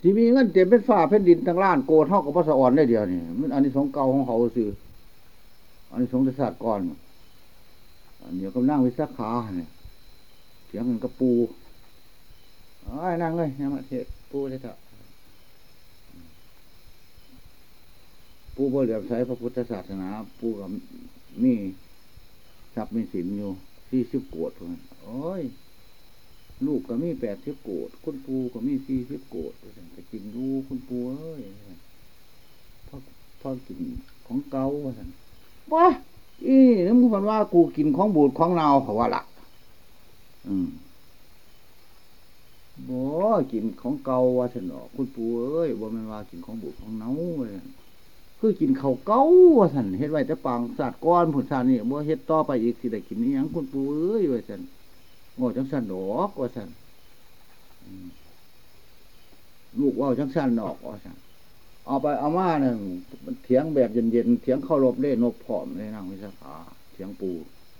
ที่มีเงินเต็มเป็นฝ้าแผ่นดินทั้งล้านโกเท่ากับพระสวรรค์ได้เดียวนี่มันอันนี้สองเก่าของเขาสื่ออันนี้สงศาสตร์ก่อนอันนี้ก็นั่งวิสาขาเนี่ยเถียงกันกับปูไอ้นั่งเลยนี่มาเทปูเลยเถอะปูบ่เหลือใช้พระพุทธศาสนา ปูกับมีทรัพย์มีสินอยู่สี่สิบโกดโอ้ย ลูกก็มีแปดสิบโกดคุณปูก็มีสี่สิบโกดแต่กินดูคุณปูเอ้ยพ่อพ่อกินของเก่าว่าสันว้าอีนึกมันว่ากูกินของบูดของเนาเขาว่าละอืมบ่กินของเก่าว่าสันหรอคุณปูเอ้ยบ่แม่นว่ากินของบูดของเนาเลยคือกินเขาเก้าว่าสันเฮ็ดไว้แต่ปังสัตว์ก้อนผุนสันนี่บ่เฮ็ดต่อไปอีกสิได้กินนี่ยังคุณปูเอ้ยว่าสัน งอจังสันดอกว่าสันลูกว่าจังสันดอกว่าสันเอาไปเอามาหนึ่งเถียงแบบเย็นๆเถียงเข้ารบเล่นกผอมเลยนางวิสาขาเถียงปู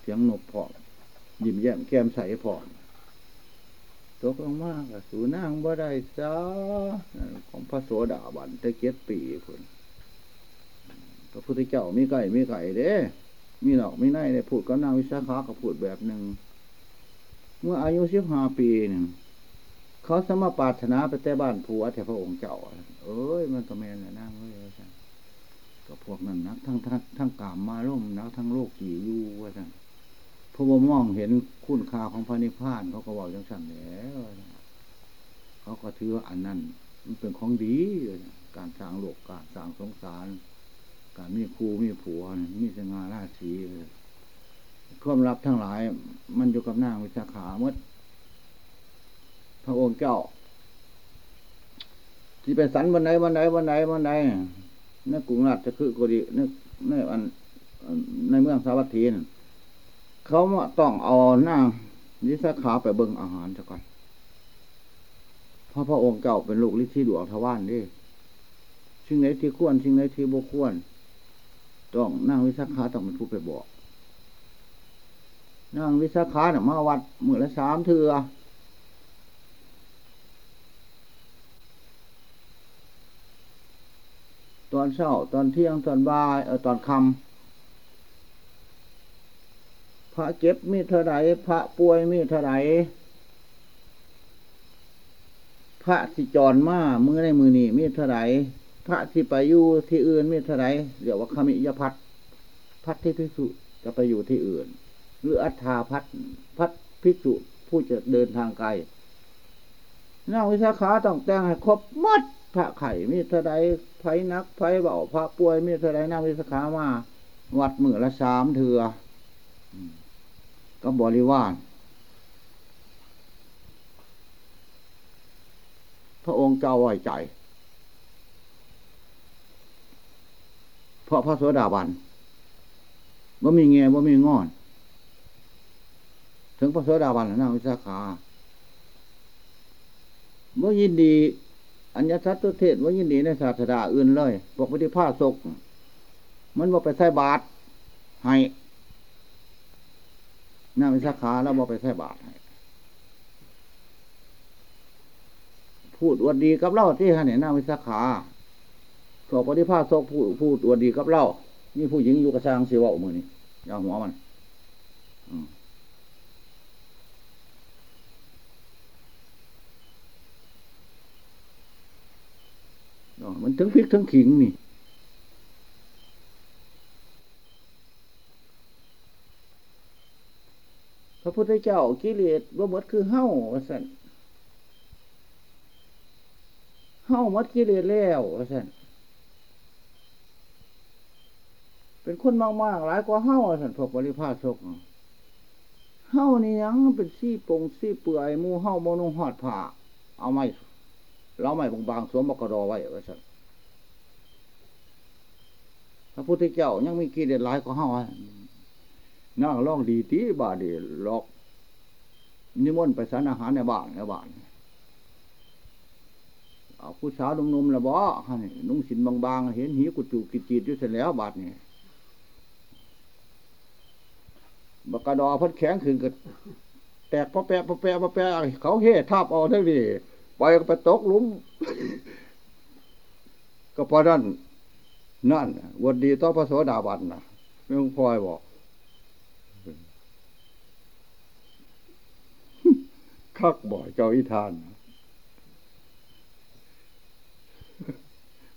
เถียงนกผอมยิ้มแย้มแก้มใสผอมตกลงมากสูนางบ่ได้จ้าของพระโสดาบันตะเกียบปีคนพระพุทธเจ้ามีไก่มีไก่เด้ มีหลอกมีไนเด้พูดก็นางวิสาขาก็พูดแบบหนึ่ง เมื่ออายุสิบห้าปีหนึ่งเขาสมปรารถนาไปแต่บ้านผัวแต่พระองค์เจ้า เอ้ย มันก็แมนนะนั่งเว้ยก็พวกนั้นนัก ทั้งทั้งทั้งกามมาล่มนักทั้งโลกกี่ยู่ว่าท่านพระบมองเห็นคุณค่าของพระนิพพานเขาก็บอกจังสั่นแล้วเขาก็ถือว่าอันนั้นมันเป็นของดี การสร้างโลกการสร้างสงสาร การมีครูมีผัวมีสง่าราศี ความลับทั้งหลาย มันอยู่กับนางวิสาขามื่อพระองค์เจ้าที่ไปสันวันไหนวันไหนวันไหนวันไหนในกรุงราชคือกุฎในในอันในเมืองสาวัตถีนเขาต้องเอาหน้าวิสาขาไปเบิ่งอาหารซะก่อนเพราะพระองค์เจ้าเป็นลูกฤทธิดวงทวารนี่สิ่งไหนที่ควรสิ่งไหนที่บ่ควร ต้องนั่งวิสาขาต้องเป็นผู้ไปบอก นั่งวิสาขาเนี่ยมาวัดมือละสามเทือตอนเช้าตอนเที่ยงตอนบ่ายเออตอนคำพระเจ็บมีเท่าไรพระป่วยมีเท่าไรพระสิจรมามือในมือนี่มีเท่าไรพระที่ไปอยู่ที่อื่นมีเท่าไรเรียกว่าคมิยพัดพัดที่พิสุจะไปอยู่ที่อื่น หรืออัฏฐาพัดพัดพิสุผู้จะเดินทางไกลนางวิสาขาต้องแต่งให้ครบหมดพระไข่มีเท่าไรไผนักไผเบาพระป่วยมีเท่าไรนางวิสาขามา วัดมือละสามเถือก็บริวารพระองค์เจ้าไว้ใจเพราะพระโสดาบันว่ามีเงี้ยว่ามีงอน ถึงพระโสดาบันนางวิสาขาเมื่อยินดีอัญญสัตตุเทศว่ายินดีในศาสดาอื่นเลยบอกปฏิภาศก มันบอกไปใส่บาตรให้นางวิสาขาแล้วบอกไปใส่บาตรให้พูดอวดดีกับเล่าที่ฮะเนี่ยนางวิสาขาสอบปฏิภาศกพูดพูดอวดดีกับเล่านี่ผู้หญิงอยู่กระซังเสียวมือนี่ยาหัวมัน อืม มันทั้งพริกทั้งขิงนี่ พระพุทธเจ้ากิเลสบ่หมดคือเฮ้าสันเฮ้าหมดกิเลสแล้วสันเป็นคนมากมากหลายกว่าเฮ้าสันพวกบริพาชกเฮ้านี่ยังเป็นซี่ปงซี่เปื่อยมูเฮ้าโมนุหอดผ่าเอาไม่เราไม่บางๆสวมบกรอไว้ไว้สัก ระพุทธเจ้ายังมีกิเลสหลายกว่าเฮานั่งร้องดีตีบาดีหลอก นิมนต์ไปสารอาหารในบ้านในบ้านเอาผู้สาวนุ่มๆละบ่นุ่งสินบางๆ เห็นหีกุจูกิจีดอยู่เสร็จแล้วบาดนี่บกระดอพัดแข็งขึ้นก็แตกพอแปะพอแปะพอแปะเขาเฮ่ทับเอาทั้งนี้ไปไปตกลุม ก็พราะนั่น นั่นวันดีต่อพระโสดาบันนะไม่ต้องพลอยบอกคักบ่อยเจ้าอิทาน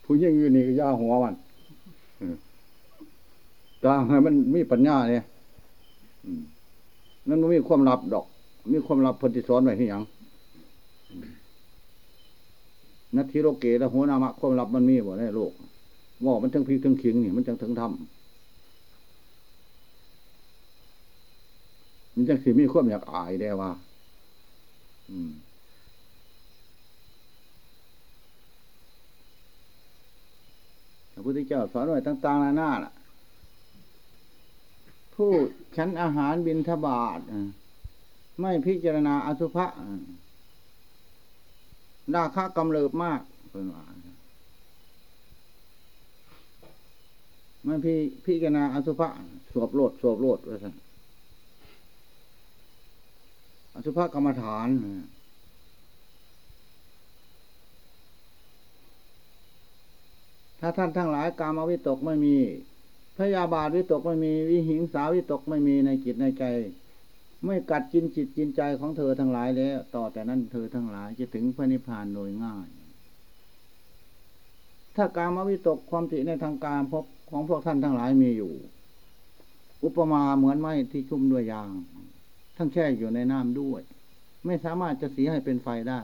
ผู้ยิ่งอยู่นี่ก็ย่าหัวมันตาให้มันมีปัญญาเนี่ยนั่นมันมีความลับดอก มีความลับพนธิสอนไว้ที่ยังนัทธิโรเกและหัวนามะความลับมันมีบ่ในโลก ว่ามันทั้งพีทั้งขิงนี่มันจังถึงทำมันจังสิมีความอยากอายได้ว่า อืมพระพุทธเจ้าสอนไว้ต่างๆนานาล่ะ ผู้ฉันอาหารบินทบาทไม่พิจารณาอสุภะราคากำเริบมากเพื่อนว่า ไม่พิพิจารณาอสุภะสวบโลดสวบโลดว่าสันอสุภะกรรมฐานถ้าท่านทั้งหลายกามวิตกไม่มีพยาบาทวิตกไม่มี วิหิงสาวิตกไม่มีในจิตในใจ ไม่กัดจินจิตจินใจของเธอทั้งหลายแล้ว ต่อแต่นั้นเธอทั้งหลายจะถึงพระนิพพานโดยง่าย ถ้าการมวิตกความติในทางการพบ ของพวกท่านทั้งหลายมีอยู่ อุปมาเหมือนไม้ที่ชุ่มด้วยยาง ทั้งแช่อยู่ในน้ำด้วย ไม่สามารถจะสีให้เป็นไฟได้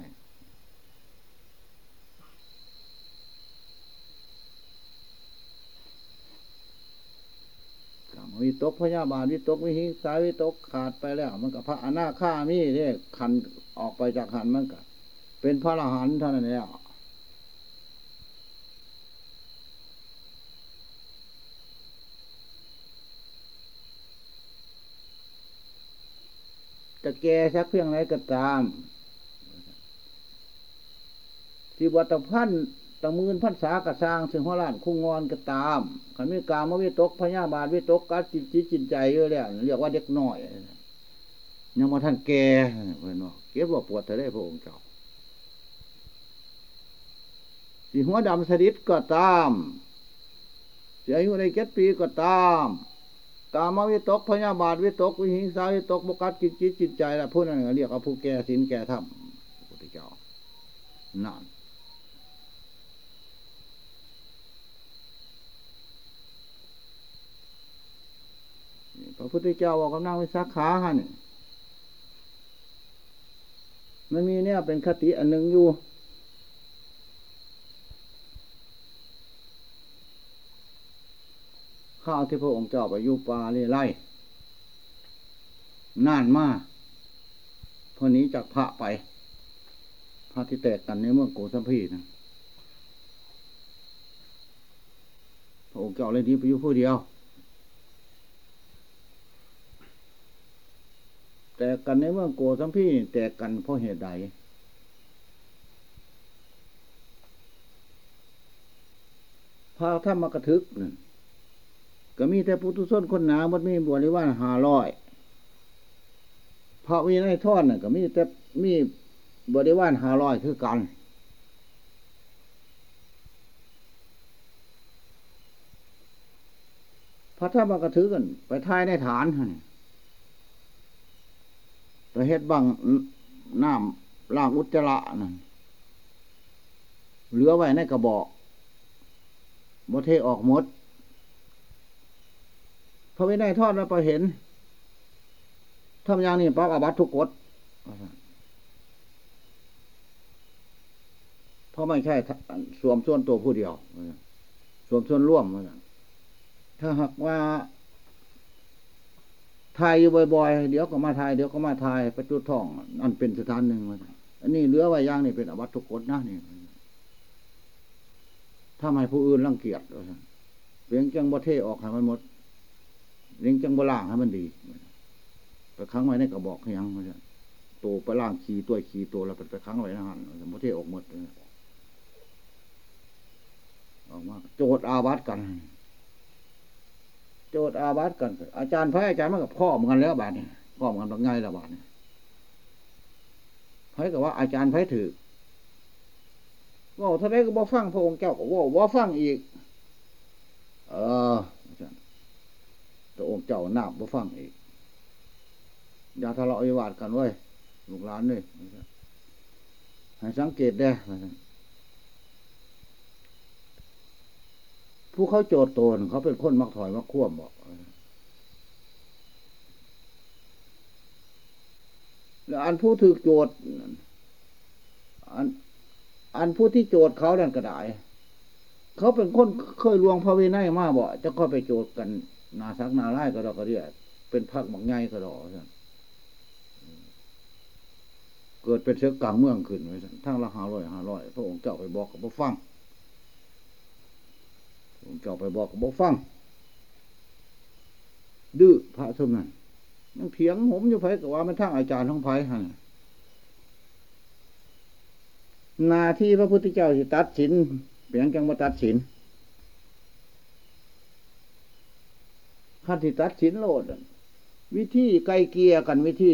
วิตกพยาบาลวิตกวิหิสายวิตกขาดไปแล้ว มันกับพระอนาคามีเนี่ยขันออกไปจากหันมันก็เป็นพระอรหันต์เท่านั้นแล้ว จะแก่สักเพียงไรก็ตามที่วัตพันตะมืนพันษากระสร้างซึ่งหัวล้านคุ้งงอนก็ตามขันมีกามวิตกพญาบาลวิตกกัดจิตจิตจิตใจเยอะแล้วเรียกว่าเด็กน้อยยังมาท่านแก่เพื่อนว่าเก็บว่าปวดทะเลพระองค์เจ้าสีหัวดำสดิษก็ตามเสีอายุในเจ็ดปีก็ตาม กามวิตกพญาบาลวิตกวิหิงสาวิตกบกัดจิตจิตจิตใจละพูดนั่นเรียกว่าผู้แก่สินแก่ธรรมพระพุทธเจ้านั่นพระพุทธเจ้าบอกกับนางวิสาขาฮะนี่มันมีเนี่ยเป็นคติอันหนึ่งอยู่ ข้าวที่พระองค์เจ้าไปอยู่ป่าเร่นานมากพอนี้จากพระไป พระที่แตกกันในเมืองโกสัมพีนะพระองค์เจ้าเลยนี้ไปอยู่ผู้เดียว แต่กันในเมื่อโกสัมพีแต่กันเพราะเหตุใดพาถ้ามากระทึกนั่น ก็มีแต่ปุถุชนคนหนาบัดมีบริวารหาร้อยพระวินัยทอดน่ะก็มีแต่มีบริวารหาร้อยคือกันพระถ้ามกระทึกกัน ไปท้ายในฐานนี่ไปเฮ็ดบังน้ำล่างอุจจาระนั่นเหลือไว้ในกระบอกบเทออกหมด พระวินัยทอดแล้วไปเห็นทำอย่างนี้ปั๊บอาบัตทุกกฎเพราะไม่ใช่สวมส่วนตัวผู้เดียวสวมส่วนร่วมถ้าหากว่าทายอยู่บ่อยๆ เดี๋ยวก็มาทายเดี๋ยวก็มาทายประจุทอง อันเป็นสถานหนึ่งมาอันนี้เหลือไว้ย่างนี่เป็นอวัตทุกคนนะนี่ถ้าไม่ผู้อื่นรังเกียจเลี้ยงจังบ่เทออกให้มันหมด ยงจังบล่างให้มันดีไปครั้งไว้ในกระบอกยังตัวไปล่างขี่ตัวขี่ตัวแล้วไปครั้งไว้นะฮะบ่เทออกหมดออกมาโจดอาวัตกัน โจทย์อาบัตกัน อาจารย์พระอาจารย์มันกับพ่อเหมือนกันแล้วบาทนี่พ่อเหมือนกันง่ายล้วบาทนี่พระกับว่าอาจารย์พระถือว่าเท่าไรก็บ่ฟังพระองค์เจ้าก็ว่าว่าฟังอีก เออ พระองค์เจ้าหน้าบ่ฟังอีกอย่าทะเลาะวิวาทกันไว้ยลูกหลานเลยให้สังเกตได้ผู้เขาโจทย์ตนเขาเป็นคนมักถอยมักคว่ำบอกแล้วอันผู้ถือโจทย์อัน อันผู้ที่โจทย์เขาดันกระดายเขาเป็นคนเคยลวงพระวินัยมาบ่จะก็ไปโจทย์กัน นาสักนาไล่ก็ดอกกระเดียเป็นพักบักไงก็ดอกเกิดเป็นเสือกลางเมืองขึ้นไว้ทั้งละห้าร้อยห้าร้อยพระองค์เจ้าไปบอกกับบ่ฟังพระองค์เจ้าไปบอกกับบ่ฟัง ดื้อพระสมนั้นยังเถียงผมอยู่ไผกับว่ามันทั้งอาจารย์ทั้งไผฮะนาที่พระพุทธเจ้าสิตัดสินเปลี่ยนจังมาตัดสิน ขั้นที่ตัดสินโลดวิธีไกลเกียกันวิธี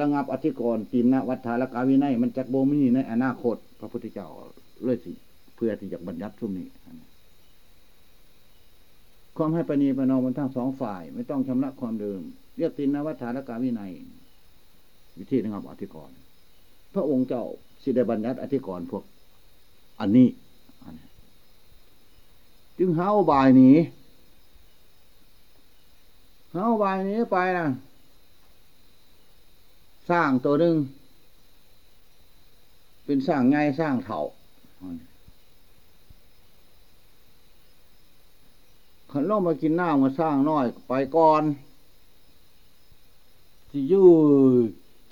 ระงับอธิกรณ์ปีนะวัฏฐานกาวินัยมันจักโบมีในอนาคต พระพุทธเจ้าเลยสิ เพื่อที่จะบรรยัติทุ่มนี้ความให้ปณีประนอมมันทั้งสองฝ่าย ไม่ต้องชำระความเดิม เรียกตินนวัฏฐานกาวินัย วิธีระงับอธิกรณ์พระองค์เจ้าสิได้บรรยัติอธิกรณ์พวก อันนี้ จึงหาอบายนี้ หาอุบนี้ไปนะสร้างตัวหนึ่งเป็นสร้างไงสร้างเถ่าขันล่มมากินน้ำมาสร้างน้อยไปก่อนที่ยู่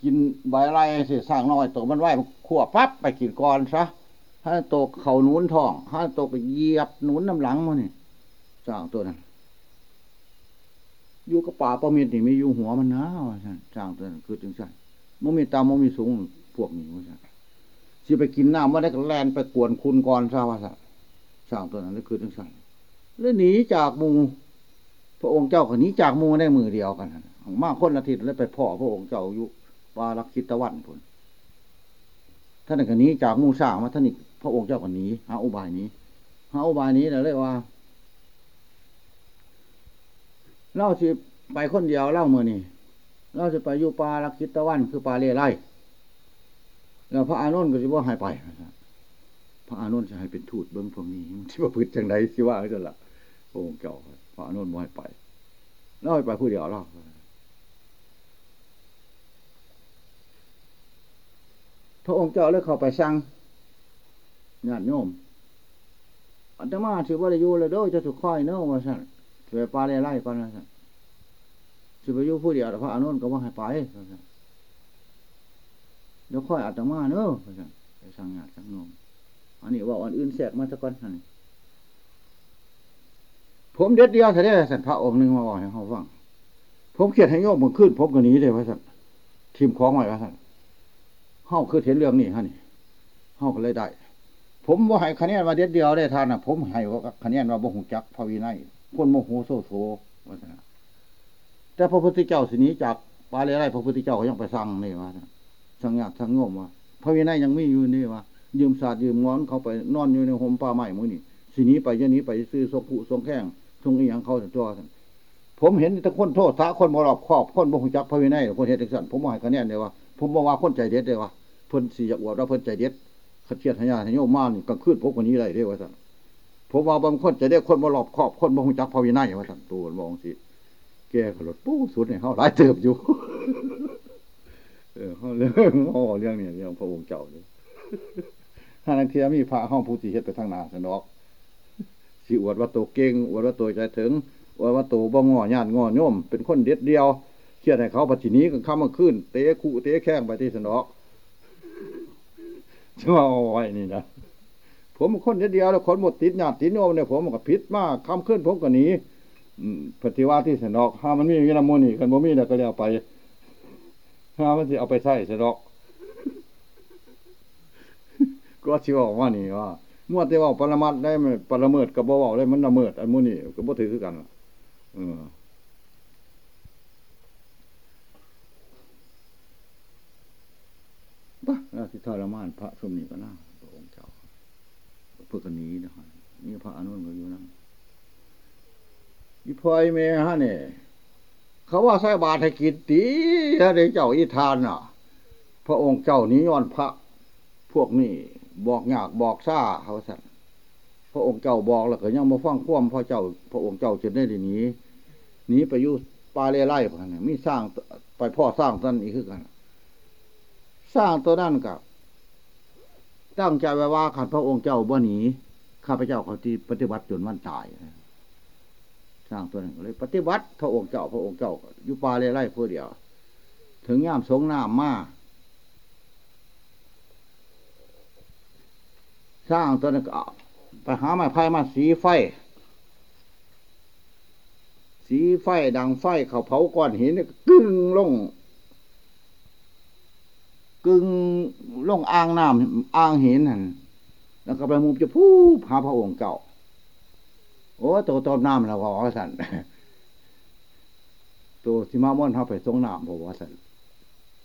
กินใบไรเสียสร้างน้อยตัวมันไหวขวบปั๊บไปกินก่อนซะถ้าตกเขาหนุนท้องถ้าตกเหยียบหนุนน้ำหลังมันนี่สร้างตัวนั้น อยู่กับป่าประมิตรนี่ไมีอยู่หัวมันนะว่าสร้างตัวนั้นคือจึงสั่นมันมีตามมันมีสูงพวกนี้ว่าสั่นสิไปกินน้ำว่าได้ก็แลนไปกวนคุณก่อนซะว่าสั่นสร้างตัวนั้นนี่คือจึงสั่นแล้วหนีจากมูพระองค์เจ้าคนนี้จากมูได้มือเดียวกันมากคนอาทิตย์แล้วไปพ่อพระองค์เจ้าอยู่ปาลักคิตวันผลท่านคนนี้จากมูสร้างมาท่านอีกพระองค์เจ้าคนนี้หาอุบายนี้หาอุบายนี้เราเรียกว่า เล่าสิไปคนเดียวเล่ามือนี่เราจะไปอยู่ปาลักคิตะวันคือปาเล่ไร่แล้วพระอานนท์ก็จะว่าหายไปพระอานนท์จะให้เป็นทูตเบิ้งพวกนี้ที่ว่าพืชจังไรสิว่าจะละพระองค์เจ้าพระอานนท์ว่าให้ไปเล่าไปผู้เดียวเล่าพระองค์เจ้าเลยเข้าไปสั่งญาติโยมอัตมาถือว่าได้อยู่เลยเด้อจะถูกค่อยเนาะว่าสั่น ถือปลาไล่ไล่ก่อนนะสั่นถือไปอยู่ผู้เดียวพระอนุนก็ว่าให้ไปเดี๋ยวค่อยอัตมาเนาะสั่นไปสั่งญาติสั่งโยมอันนี้ว่าอันอื่นแทรกมาสักก่อนสั่ผมเด็ดเดียวแต่ได้สันพระองค์หนึ่งมาบอกให้เขาฟังผมเขียนให้โยมมึงขึ้นผมก็หนีเลยว่าสั่นทีมของไว้ว่าสั่นเฮาคือเห็นเรื่องนี้ฮะนี่เฮาก็เลยได้ ผมว่าให้คะแนนมาเด็ดเดียวได้ทานนะผมให้คะแนนว่าบ่หงจักพระวินัย คนโมโหโซโซว่าซะแต่พระพุทธเจ้าสินี้จากปาเลไรพระพุทธเจ้าเขายังไปสั่งนี่ว่าสั่งญาติสั่งมว่าพระวินัยยังไม่อยู่นี่ว่ายืมศาสตร์ยืมงอนเขาไปนอนอยู่ในห่มป่าไม้มือนี่สินี้ไปยันี้ไปซื้อสกุสงแข้งทรงอีหยังเขาตัวผมเห็นแต่คนโทษท้าคนมรอบครอบคนบ่หงจักพระวินัยคนเฮ็ดสันผมว่าให้คะแนนเลยว่าผมบอกว่าคนใจเด็ดเลยว่าเพิ่นสี่อวดว่าเพิ่นใจเด็ดขัดเชียดหายาหายโยมมานี่กลางคืนพวกคนนี้ได้เด้ว่าสั่น ผมว่าบางคนใจเด็ดคนมาหลอบขอบคนบ่หงจักพอวินัยว่าสั่นตัวมองสิแกขลดปู้สุดเนี่ยเขาหลายเติบอยู่เออเขาเรื่องเขาเรื่องเนี่ยเรื่องพระองค์เจ้าเลยถ้านักเทียมีพระห้องผู้ที่เฮ็ดไปทางนาสนอกสิอวดว่าโตเก่งอวดว่าโตใจถึงอวดว่าโตบ่งอญาติงอโยมเป็นคนเด็ดเดียวเชื่อให้เขาปัจจุบันนี้ก็ข้ามมาขึ้นเตะคู่เตะแข้งไปที่สนอกช่วยเอาไว้นี่นะ ผมคนเดียวแล้วคนหมดติดหยาดติดโยมเนี่ยผมก็พิษมากคำขึ้นผมก็หนีปฏิวัติที่สนอกห้ามันมีอย่างนี้ละมุนี่กันบ่มีแล้วก็เลี้ยวไปห้ามันสิเอาไปใส่สนอก ก็ชิบอกว่านี่ว่ามั่วแต่ว่าปรมัดได้ปรเมิดกับบ่าวได้มันละเมิดอันมุนี่ก็บ่ถือกันเออบ้าที่ทรมานพระสมนีก็น่า เพื่อกันหนีนะครับนี่พระอนุนก็อยู่นั่นอีพอยเมฮะเนี่ยเขาว่าใส่บาตรกินตีถ้าได้เจ้าอีทานน่ะ พระองค์เจ้านี้ย้อนพระ พวกนี้บอกยากบอกซ่าเขาสั่นพระองค์เจ้าบอกแล้วก็ยังมาฟังความพระเจ้า พระองค์เจ้าจะได้หนีหนีไปอยู่ปาเล่ไร่พันมีสร้างไปพ่อสร้างท่านอีกคือกัน สร้างตัวนั้นกับ ตั้งใจไว้ว่าขันพระองค์เจ้าบ่หนีข้าพเจ้าเขาที่ปฏิบัติจนวันตายสร้างตัวนั้นเลย ปฏิบัติพระองค์เจ้าพระองค์เจ้าอยู่ป่าเล่ไร่เพื่อเดียว ถึงย่ามสงน้ำมาสร้างตัวนั้นก็ไปหาไม้ไผ่มาสีไฟ สีไฟดังไฟเขาเผาก้อนหินกึ่งลง กึ่งล่องอ่างน้ำอ่างเหินนั่นแล้วก็ไปมุมจะพูหาพระองค์เก่า โอ้ตัวต้นน้ำแล้วก็ว่าสันตัวที่มาม่อนเขาไปสงน้ำบอกว่าสัน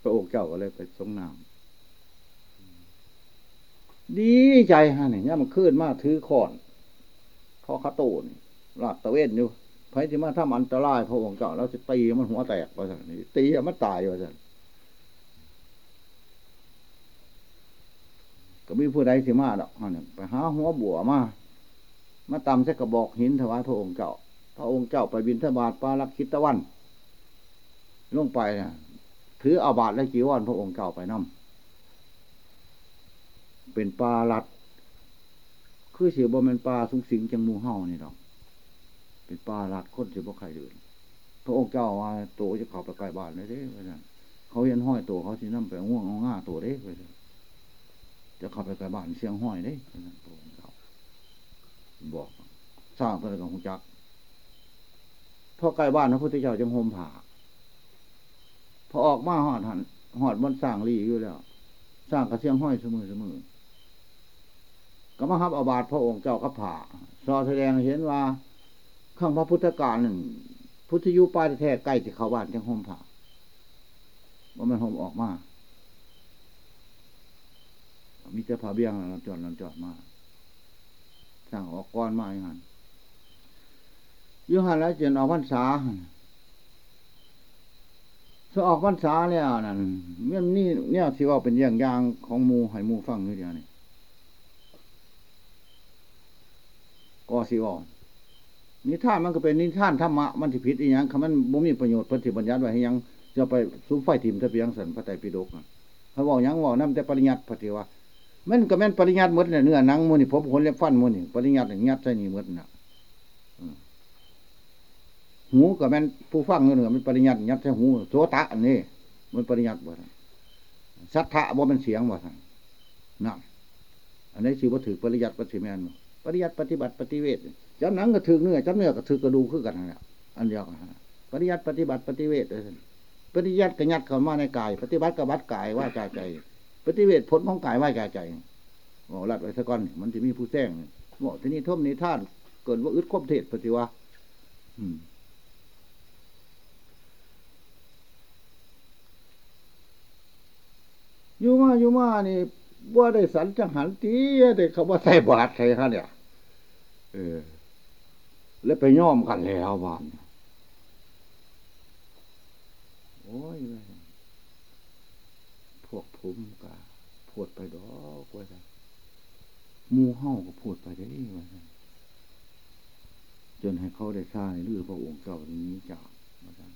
พระองค์เจ้าก็เลยไปสงน้ำดีใจฮะเนี่ยมันขึ้นมาถือขอนพอขาตูนลาดตะเวนอยู่ไผที่มาถ้ามันอันตรายพระองค์เจ้าเราจะตีมันหัวแตกว่าสันตีมันตายว่าสัน ก็มีผู้ใดที่มาดอกเนี่ยไปหาหัวบัวมา มาตำใส่กระบอกหินถวายพระองค์เจ้า พระองค์เจ้าไปบินทบาทปาลักคิดตะวันลงไปเนี่ยถืออาบาทและจีวรพระองค์เจ้าไปนำเป็นปลาลัด คือเสียบ่เป็นปลาสุงสิงจังมูเห่านี่ดอกเป็นปลาลัดคนเสียบ่ใครเดินพระองค์เจ้าว่าตัวจะเข้าไปใกล้บ้านเลยเด้เพื่อนเขาเห็นห้อยตัวเขาสินั่ไปง่วงง่าตัวเด้เพื่อน จะเข้าไปใกล้บ้านเสียงห้อยเด้เพื่นพระองค์เจ้าบอก สร้างตัวกับหุจักพอใกล้บ้านพระพุทธเจ้าจึงโฮมผ่าพอออกมาหอดหันหอดบนสร้างรีอยู่แล้ว สร้างกระเสียงห้อยเสมอเสมอก็มาฮับอาบาทพระองค์เจ้าก็ผ่าสอแสดงเห็นว่าข้างพระพุทธการหนึ่งพุทธยุปายแท้ใกล้ที่เข้าบ้านจังห่มผ่าว่ามันห่มออกมา มีเจ้าผาเบี้ยงเราจอดเราจอดมาสร้างออกก้อนมาอย่างนั้นยุหันแล้วเจนออกพรรษาถ้าออกพรรษาเนี่ยนั่นนี่เนี่ยที่ว่าเป็นอย่างยางของมูให้มูฟังนี่เดียวนี่ก็สิว่านิท่านมันก็เป็นนิท่านธรรมะมันที่ผิดอีหยังคำมันบ่มีประโยชน์ปฏิบัญญัติไว้ให้ยังจะไปซุ้มไฟถิ่มทะเบียงสันพระไตรปิฎกเขาบอกยังบอกนั่นแต่ปริญญัติปฏิว่า มันก็แม่นปริญญัติมดเนี่ยเนื้อหนังมูนี่ผมขนเล็บฟันมูนี่ปริญญัติยัดใส่นี่มดน่ะหูก็แม่นผู้ฟังเนื้อมันปริญญัติยัดใส่หูโสตะอันนี้มันปริญญัติบ่สัทธะบ่เป็นเสียงบ่ท่านนั่นอันนี้ชื่อว่าถือปริยัติปฏิแมนปริยัติปฏิบัติปฏิเวทจำหนังก็ถือเนื้อจำเนื้อก็ถือกระดูกขึ้นกันนะอันเดียวกันปริยัติปฏิบัติปฏิเวทปฏิยัติก็ยัดเข้ามาในกาย ปฏิบัติก็บัดกายว่าใจใจ ปฏิเวทผลของกายว่าใจใจโอ้รัดไว้สักก้อนมันจะมีผู้แจ้งบอกที่นี่ท่มนี้ท่านเกิดว่าอึดควบเทศปฏิวะอยู่มาอยู่มานี่ว่าได้สันจังหันตีได้เขาว่าใส่บาทใส่ฮะเนี่ยเออ แล้วไปย่อมกันแล้วบ้านโอ้ยพวกผมก พูดไปดอกว่าจะมูเห่าก็พูดไปได้ว่าจะจนให้เขาได้ทราบหรือพระองค์เจ้านี้จากว่าจะ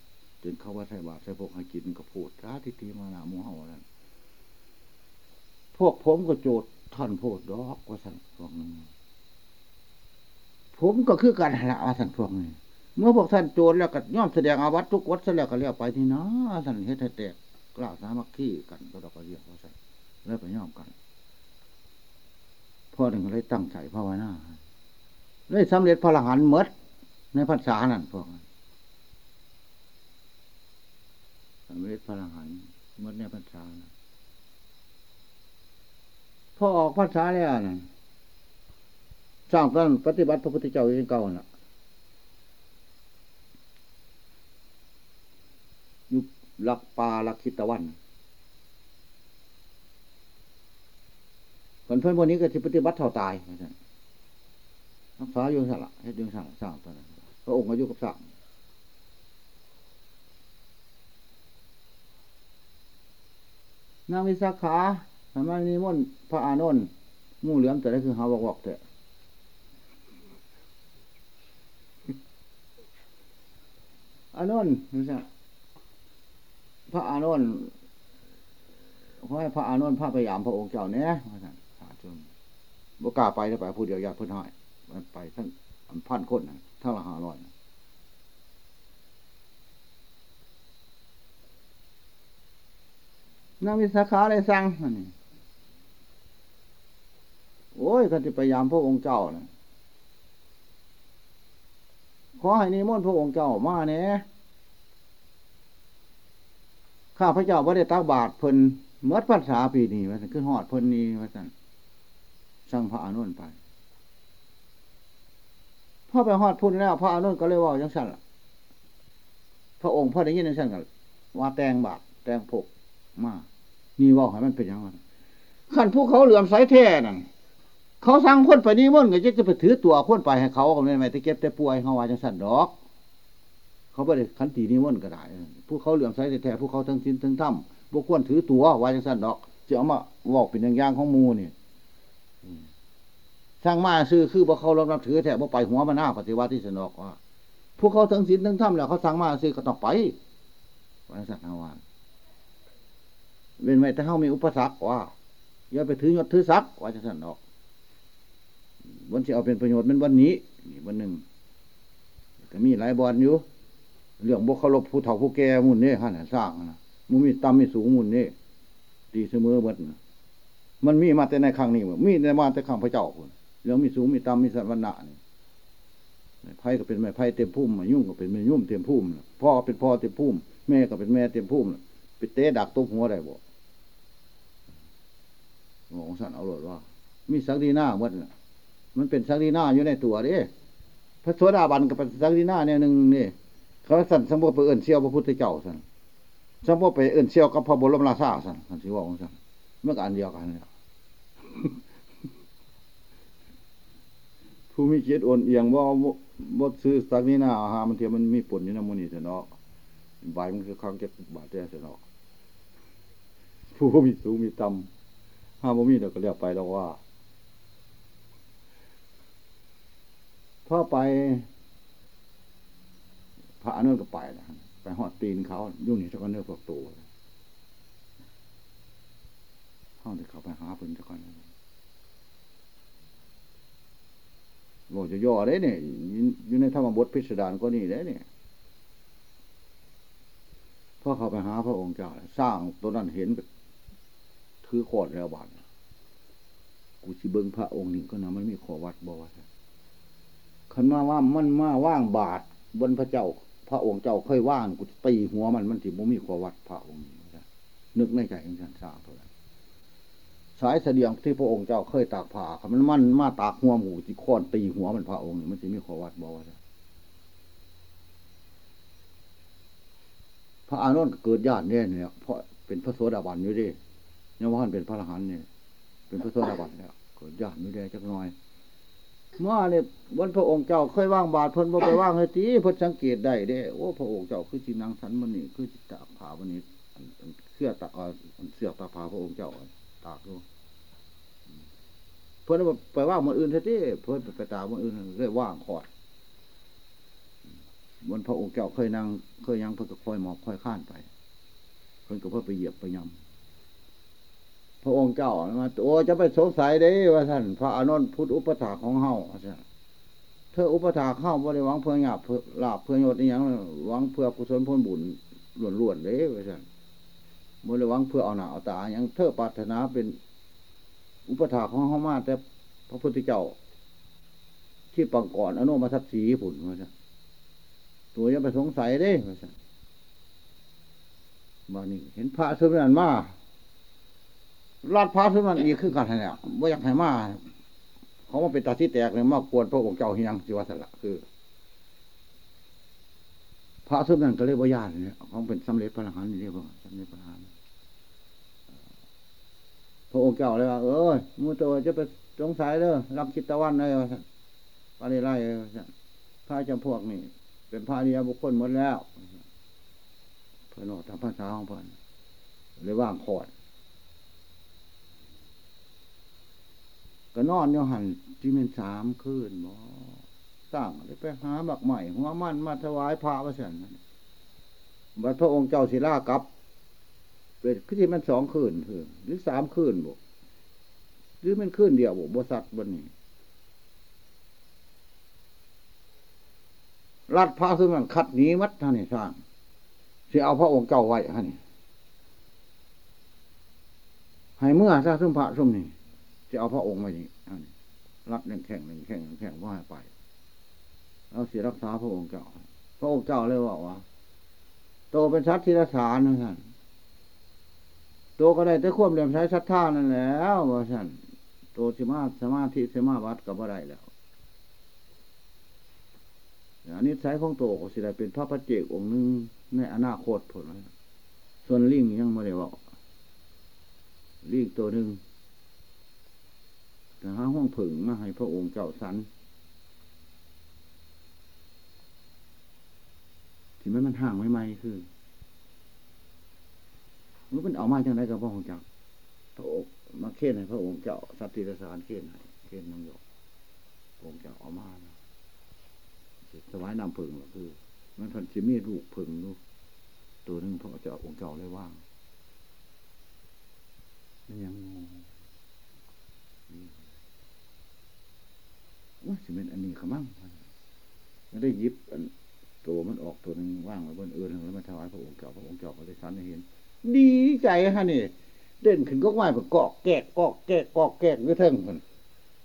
จนเขาว่าใส่บาทใส่พวกให้กินก็พูดราทิฏฐิมานามูเห่านั้นพวกผมก็โจดท่านพูดดอกว่าสั่นพวกนี้ผมก็คือการละว่าสั่นพวกนี้เมื่อพวกท่านโจดแล้วก็ย่อมแสดงอาวัตทุกวัดเสร็จแล้วก็เรียกไปที่นะสั่นเฮ็ดให้แตกกล่าวสามัคคีกันก็ดอกก็เรียกว่าสั่น แล้วไปย่อมกันพ่อหนึ่งเลยตั้งใจภาวนาเลยสำเร็จพระรหันเมดในภาษานั่นพวกนั้นสำเร็จพระรหันเมดในภาษานั่นพอออกภาษาแล้วนะสร้างต้นปฏิบัติพระพุทธเจ้าอย่างเก่าน่ะยุลักปาลักคิตะวัน ผลเพื่อนวันนี้ก็จะปฏิบัติเท่าตายรักษาอยู่สั่งละให้ดึงสั่งสั่งตอนนั้นพระองค์อายุกับสั่งนางวิสาขาทำไมนิมนต์พระอานนท์งูเหลือมแต่ได้คือหาบอกบอกเถอะอานนท์นี่ใช่พระอานนท์ขอให้พระอานนท์พระพยายามพระองค์เจ้าเนี้ยว่าสั่นสาธุ บกล้าไปถ้าไปผู้เดียวอยากเพื่อนห้อยมันไปทั้งพันคนนะทั้งละหาร้อยนะนางวิสาขาเลยสั่งนนี้โอ้ยกันจะพยายามพระองค์เจ้านะขอให้นิมนต์พระองค์เจ้ามาเนี่ยข้าพระเจ้าว่าได้ตักบาตรเพิ่นเมื่อภาษาปีนี้ว่าสันขึ้นหอดเพิ่นนี้ว่าสั่น สั่งพระอนุนไปพ่อไปหอดพุ่นแล้วพระอนุนก็เลยว่าจังสั่นล่ะ พระองค์พ่อได้ยินจังสั่นกันว่าแตงบาตรแตงผกมานี่ว่าให้มันเป็นยังไงขันผู้เขาเหลื่อมใสแท้นั่นเขาสั่งคนไปนี่มันก็จะจะไปถือตัวคนไปให้เขาเอาไม่ไม่ตะเก็บแต่ป่วยเขาว่าจังสั่นดอก เขาไม่ได้ขันตีนี่มันก็ได้ผู้เขาเหลื่อมใสแท้ผู้เขาทั้งสิ้นทั้งถ้ำบุควรถือตัวว่าจังสั่นดอกจะเอามาบอกเป็นอย่างย่างของมูนี่ สร้างมาซื้อคือบ่เขารับนับถือแท้บ่ไปหัวมาหน้าปฏิวัติที่สนอกว่าพวกเขาทั้งสิ้นทั้งถ้ำแล้วเขาสั่งมาซื้อก็ต้องไปว่าจังสั่นว่าเป็นไว้แต่เขามีอุปสรรคว่าอย่าไปถือยศถือศักดิ์ว่าจังสั่นอกวันที่เอาเป็นประโยชน์เป็นวันนี้นี่วันหนึ่งก็มีหลายบอลอยู่เรื่องบกเคารพผู้เฒ่าผู้แก่มุ่นนี่ฮะสร้างนะมุมีต่ำมีสูงมุ่นนี่ดีเสมอเบิดมันมีมาแต่ในครั้งนี้มีแต่มาแต่ครั้งพระเจ้าคน เรื่องมีสูงมีต่ำมีสัตว์วันณะนี่ไพ่ก็เป็นไม้ไพ่เต็มพุ่มยุ่งก็เป็นไม้ยุ่มเต็มพุ่มพ่อเป็นพ่อเต็มพุ่มแม่ก็เป็นแม่เต็มพุ่มไปเตะดักตบหัวได้บ่ของสันเอาหลดว่า มีสักดีหน้าเมื่อมันเป็นสักดีหน้าอยู่ในตัวเด้พระโสดาบันกับสักดีหน้าเนี่ยหนึ่งนี่เขาสั่นสมบูรณ์ไปเอื่นเชี่ยวพระพุทธเจ้าสั่นสมบูรณ์ไปเอื่นเชี่ยวกับพระบรมราชาสั่นสันสิว่าของสั่นเมื่อการเดียวกันเนี่ย ผู้มีเกียรติอ่อนเอียงว่าบ่ซื้อสักนี้หน้าอาหารมันเทียมันมีผลอยู่ในมูนี่เสนาะใบมันคือข้างเก็บบาดแท้เสนาะผู้มีสูงมีต่ำห้าบ่มีเดี๋ยวก็เรียกไปแล้วว่าพ่อไป พระอนุนก็ไปนะไปหอดตีนเขายุ่งนี่จะก็เนื้อพวกตัวห้องที่เขาไปหาเพิ่นจะก่อน บอกจะย่อได้เนี่ยอยู่ในธรรมบทพิสดารก็นี่ได้เนี่ยพ่อเขาไปหาพระองค์เจ้าสร้างตัวนั้นเห็นถือขอดแล้วบาดกูสิเบิงพระองค์นี่ก็นะมันมีขอวัดบอกว่าคันมาว่ามันมาว่างบาทบนพระเจ้า พระองค์เจ้าค่อยว่างกูตีหัวมันมันสิบ่มีขอวัดพระองค์นี้นึกในใจของฉันสร้างเท่านั้น สายเสดียงที่พระองค์เจ้าเคยตากผ่ามันมันมาตากหัวหมูที่ค้อนตีหัวมันพระองค์นี่มันสิมีขอวัดบอกว่าพระอานนท์เกิดญาติเนี่ยเนี่ยเพราะเป็นพระโสดาบันอยู่ดิเนี่ยว่าเป็นพระอรหันต์เนี่ยเป็นพระโสดาบันแล้วเกิดญาติอยู่ได้จักหน่อยเมื่อเนี่ยวันพระองค์เจ้าเคยว่างบาทพ้นบ่ไปว่างเลยตีพ้นสังเกตได้เด้โอ้พระองค์เจ้าคือจีนังสันมันนี่คือจิตตาผาวันนี้เสื้อตาเสื้อตาผาพระองค์เจ้าากดูเพื่อนไปว่างมันอื่นทีเพื่อนไปตามันอื่นเรียกว่างขอดวันพระองค์เจ้าเคยนั่งเคยยังเพื่อก็คอยหมอบคอยข้านไป เพื่อนก็เพื่อไปเหยียบไปยำพระองค์เจ้ามาโอ้จะไปสงสัยได้ว่าท่านพระอนุนพุทธอุปถาของเฮาเธออุปถาเข้าบ่ได้หวังเพื่อหยาบเพื่อลาบเพื่อยศนี่ยังหวังเพื่อกุศลพ้นบุญล้วนๆเลยว่าท่าน บ่ได้หวังเพื่อเอาหนาเอาตาอย่างเธอปรารถนาเป็นอุปถาของเฮามาแต่พระพุทธเจ้า ที่ปังก่อนอนุมาทัศสีผุนว่าท่านตัวยังไปสงสัยได้ว่าท่านบานี้เห็นพระสุนันมาลาดพระสุนันอีกขึ้นกันเนี่ยว่าอยากให้มาเขามาเป็นตาที่แตกเลยมากวนพระองค์เจ้าเฮียงจิวัสละคือ พระสุนันก็เลยว่าญาติเนี่ยเขาเป็นสำเร็จพระอรหันต์นี่เรียกว่าสำเร็จพระอรหันต์พระองค์เจ้าเลยว่า เออมูตัวจะไปสงสัยเลยรับคิดตะวันเลยปาริไลพระจำพวกนี่เป็นพระนิยบุคคลหมดแล้วเพื่อนออกทำภาษาของเพื่อนเลยว่างขอดก็นอนอยู่หันที่เป็นสามคืนบ่ สร้างเลยไปหาบักใหม่หัวมันมาถวายพระพระเสนบัดพระองค์เจ้าศิลากับเป็นคือมันสองคืนเถอหรือสามคืนบ่หรือมันคืนเดียวบ่บสัตว์บนนี้รัดพระซึ่งมันคัดหนีมัดท่านนี่สร้างสิเอาพระองค์เจ้าไว้ท่านนี่ให้เมื่อถ้าซึ่งพระซึ่งนี่จะเอาพระองค์ไว้นี่รัดหนึ่งแข่งหนึ่งแข่งหนึ่งแข่งว่าไป เราเสียรักษาพระองค์เจ้า พระองค์เจ้าเลยว่าว่าโตเป็นชัดที่รักษานะท่านโตก็ได้แต่ควบเรียมใช้ชัดท่านั่นแล้วว่าท่านโตสมาสมาธิสมาวัดกับว่าได้แล้วอันนี้ใช้ของโตก็สิได้เป็นพระพระเจกองค์หนึ่งในอนาคตผลส่วนลิงยังไม่ได้บอกลิงตัวหนึ่งแต่หาห้องผึ่งมาให้พระองค์เจ้าสัน ที่มันมันห่างไม่ไม่คือมันเป็นอามาจังไรกับพระองค์เจ้าพระองค์มาเค้นให้พระองค์เจ้าสัตติสารเค้นให้เค้นน้องหยกพระองค์เจ้าเอามานะสวายนำผึ่งคือ มันพันจิมีลูกผึ่งลูกตัวหนึ่งพระเจ้าองค์เจ้าเลยว่างมันยังงงว่าสิเป็นอันนี้ขมั่งมันได้ยิบอัน ตัวมันออกตัวนึงว่างไว้บนเอือนแล้วมาถวายพระองค์เจ้าพระองค์เจ้าก็ได้สันเห็น ดีใจฮะนี่ เด่นขึ้นก็ไหวแบบเกาะแกะเกาะแกะเกาะแกะด้วยเท่งคน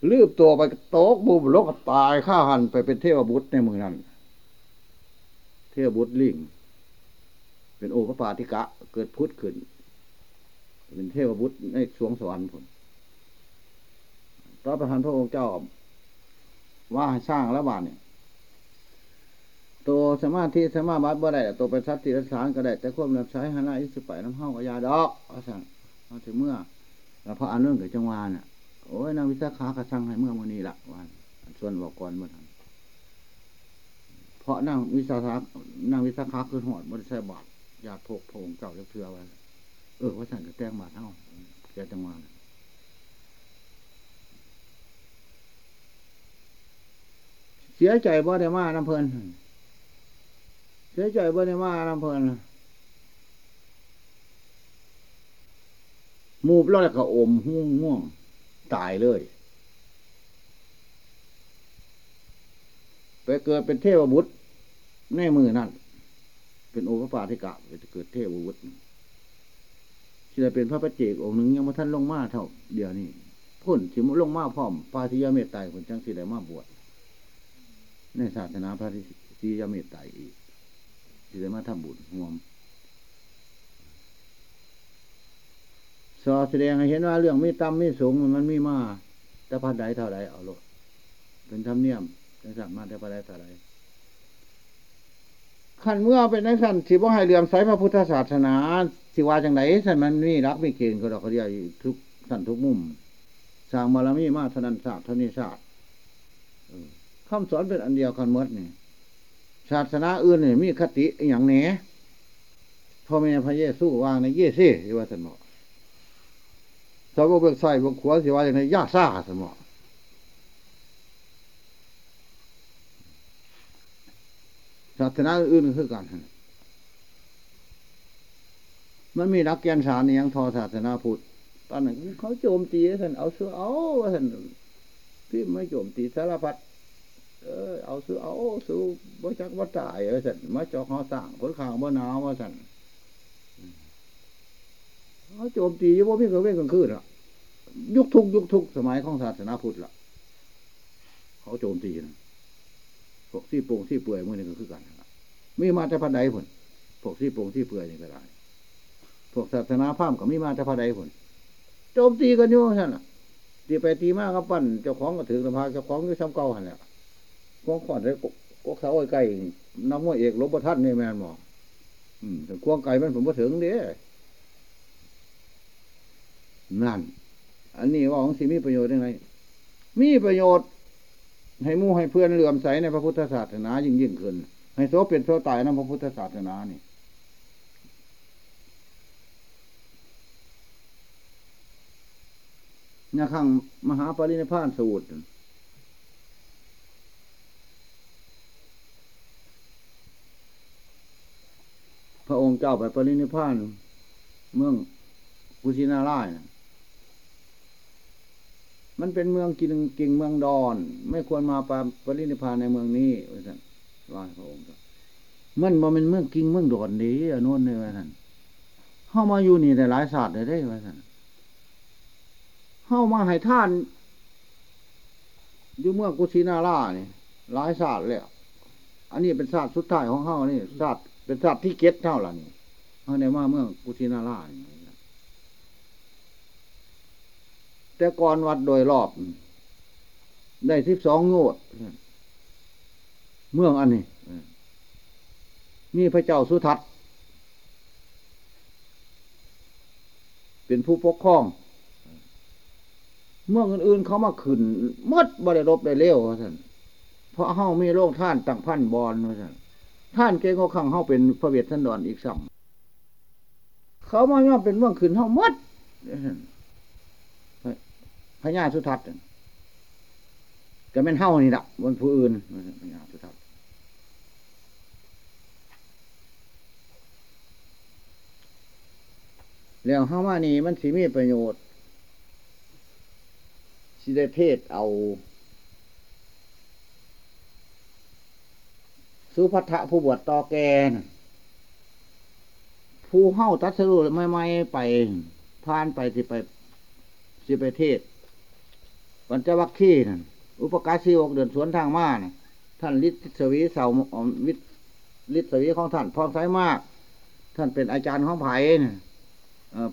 ลืบตัวไปโต๊กบูบลกตายข้าหันไปเป็นเทวบุตรในมือนั้น เทวบุตรลิงเป็นโอปปาติกะ เกิดพุทธขึ้น เป็นเทวบุตรในสวงสวรรค์ผลต่อประธานพระองค์เจ้าว่าสร้างแล้วบานเนี่ย ตัวสมาธิสมาบัติบ่ได้ตัวเป็นสัตติรสารก็ได้ แต่ควบรับใช้หานาอิสไปน้ำห้ากยาดอกเอาสั่งเอาถึงเมื่อแล้วพระอนุนกับจังหวาน่ะโอ้ยนางวิสาขากระชังให้เมื่อมือนี้ละวันส่วนบอกก่อนเมื่อทันเพราะนางวิสาขานางวิสาขาคือหอดบริษัทบาทญาติพกพงเก่าเทือไว้เออว่าสั่งกับแต้งบาทเท่าแกจังหวะเสียใจบ่ได้มาน้ำเพลิน เสียใจบ่ได้มาน้ำเพลินมูบแล้วก็อมห่วงง่วงตายเลย ไปเกิดเป็นเทวบุตรในมือนั่นเป็นโอภปาธิกะไปเกิดเทวบุตรที่จะเป็นพระประเจกองค์หนึ่งยังมาท่านลงมาเท่า เดียวนี้พุ่นสิมุลงมาพร้อมปาทิยาเมตไตรคนจังสีได้มาบวชในศาสนาพระทิยาเมตไตรอีก ที่ได้มาทำบุญห่วมสอแสดงให้เห็นว่าเรื่องมีต่ำมีสูงมันมีมาแต่พันใดเท่าไรเอาลดเป็นธรรมเนียมเป็นสัตว์มาแต่พันใดเท่าไรขันเมื่อเป็นนักสันสิบ่ให้เลื่อมใสพระพุทธศาสนาสิว่าจังไหนสันมันมีรักมีเกณฑ์ก็ดอกเดียวทุกสันทุกมุมสร้างบารมีมาเท่านั้นศาสตร์เท่านี้ศาสตร์คำสอนเป็นอันเดียวกันเมื่อนี่ ศาสนาอื่นเนี่ยมีคติอย่างแหนพ่อแม่พระเยซูวางในเยซี่ว่าสันบอสาวกเบิกใส่บกขวสิว่าอย่างไรยาซาสมอศาสนาอื่นคือกันมันมีนักเกียนสารนี่ยังทอศาสนาพุทธตอนนั้นเขาโจมตีท่านเอาเสื้อเอาท่านพี่ไม่โจมตีสารพัด เออเอาซื้อเอาซื้อบ่จักบ่ตายเออสันมาจอกหอสั่งผลข่าวบ่หนาวว่าสันเขาโจมตีว่าพี่ก็เว้นกลางคืนอะยุคทุกยุคทุกสมัยของศาสนาพุทธละเขาโจมตีนะพวกที่โป่งที่เปื่อยมื่อนี้ก็คือกันมีมาแต่พันใดผลพวกที่โป่งที่เปื่อยนี่ก็ได้พวกศาสนาพราหมณ์ก็มีมาแต่พันใดผลโจมตีกันอยู่ท่านอะตีไปตีมากก็ปั้นเจ้าของก็ถือกระพาเจ้าของก็ซ้ำเก่าหันแหละ กองขอนเลยกกเสาไอ้ไก่น้ำว่าเอกลบประทัดนี่แมนบอกอืมแต่ควงไก่มันผมก็ถึงเด้นั่น อันนี้ว่าของสิมีประโยชน์ยังไงมีประโยชน์ ให้มู่ให้เพื่อนเหลื่อมใสในพระพุทธศาสนายิ่งยิ่งขึ้น ให้โซเป็นโซตายในพระพุทธศาสนานี่เนี่ยข้างมหาปรินิพานสูตรพระอง ค์เจ้าไปปรินิพานเมืองกุชินารานะมันเป็นเมืองกินกิ่งเมืองดอน ไม่ควรมาปาปรินิพานในเมืองนี้ว่าท่านว่าพระองค์มันบ่เป็นเมืองกิ่งเมืองดอนดีอนุนเลยว่าท่านเข้ามาอยู่นี่แต่หลายศาสตร์ได้ว่าท่านเข้ามาให้ท่านอยู่เมืองกุชินารานี่หลายศาสตร์แล้วอันนี้เป็นศาสตร์สุดท้ายของเข้านี่ศาสตร์ เป็นศาสตร์ที่เก็ตเท่าล่ะนี่เขาในว่าเมืองกุชินาราแต่ก่อนวัดโดยรอบ ได้สิบสองโงดเมืองอันนี้มีพระเจ้าสุทัศน์เป็นผู้ปกครอง เมืองอื่นๆเขามาขึ้นมดบริรบได้เร็วท่านเพราะเฮามีโรงท่านตั้งพันบอลท่าน ท่านเก่งเขาขังเฮาเป็นพระเวทสันดรออีกสัมเขามาย่อมเป็นเมืองขืนเฮามดพญาสุทัศน์ก็เป็นเฮ้านี่ละบนผู้อื่นพญาสุทัศน์แล้วเฮ้าว่านี่มันสีมีประโยชน์สิได้เทศเอา สุภัทะผู้บวชต่อแกนผู้เฮ้าตัดสรุไม่ไม่ไปผ่านไปสิไปสิไปเทศปัญจวัคคีนั่นอุปการชีวกเดินสวนทางมานะท่านฤทธิ์สวีเสาวิทฤทธิ์สวีของท่านพร้อมใช้มาก ท่านเป็นอาจารย์ของไผ่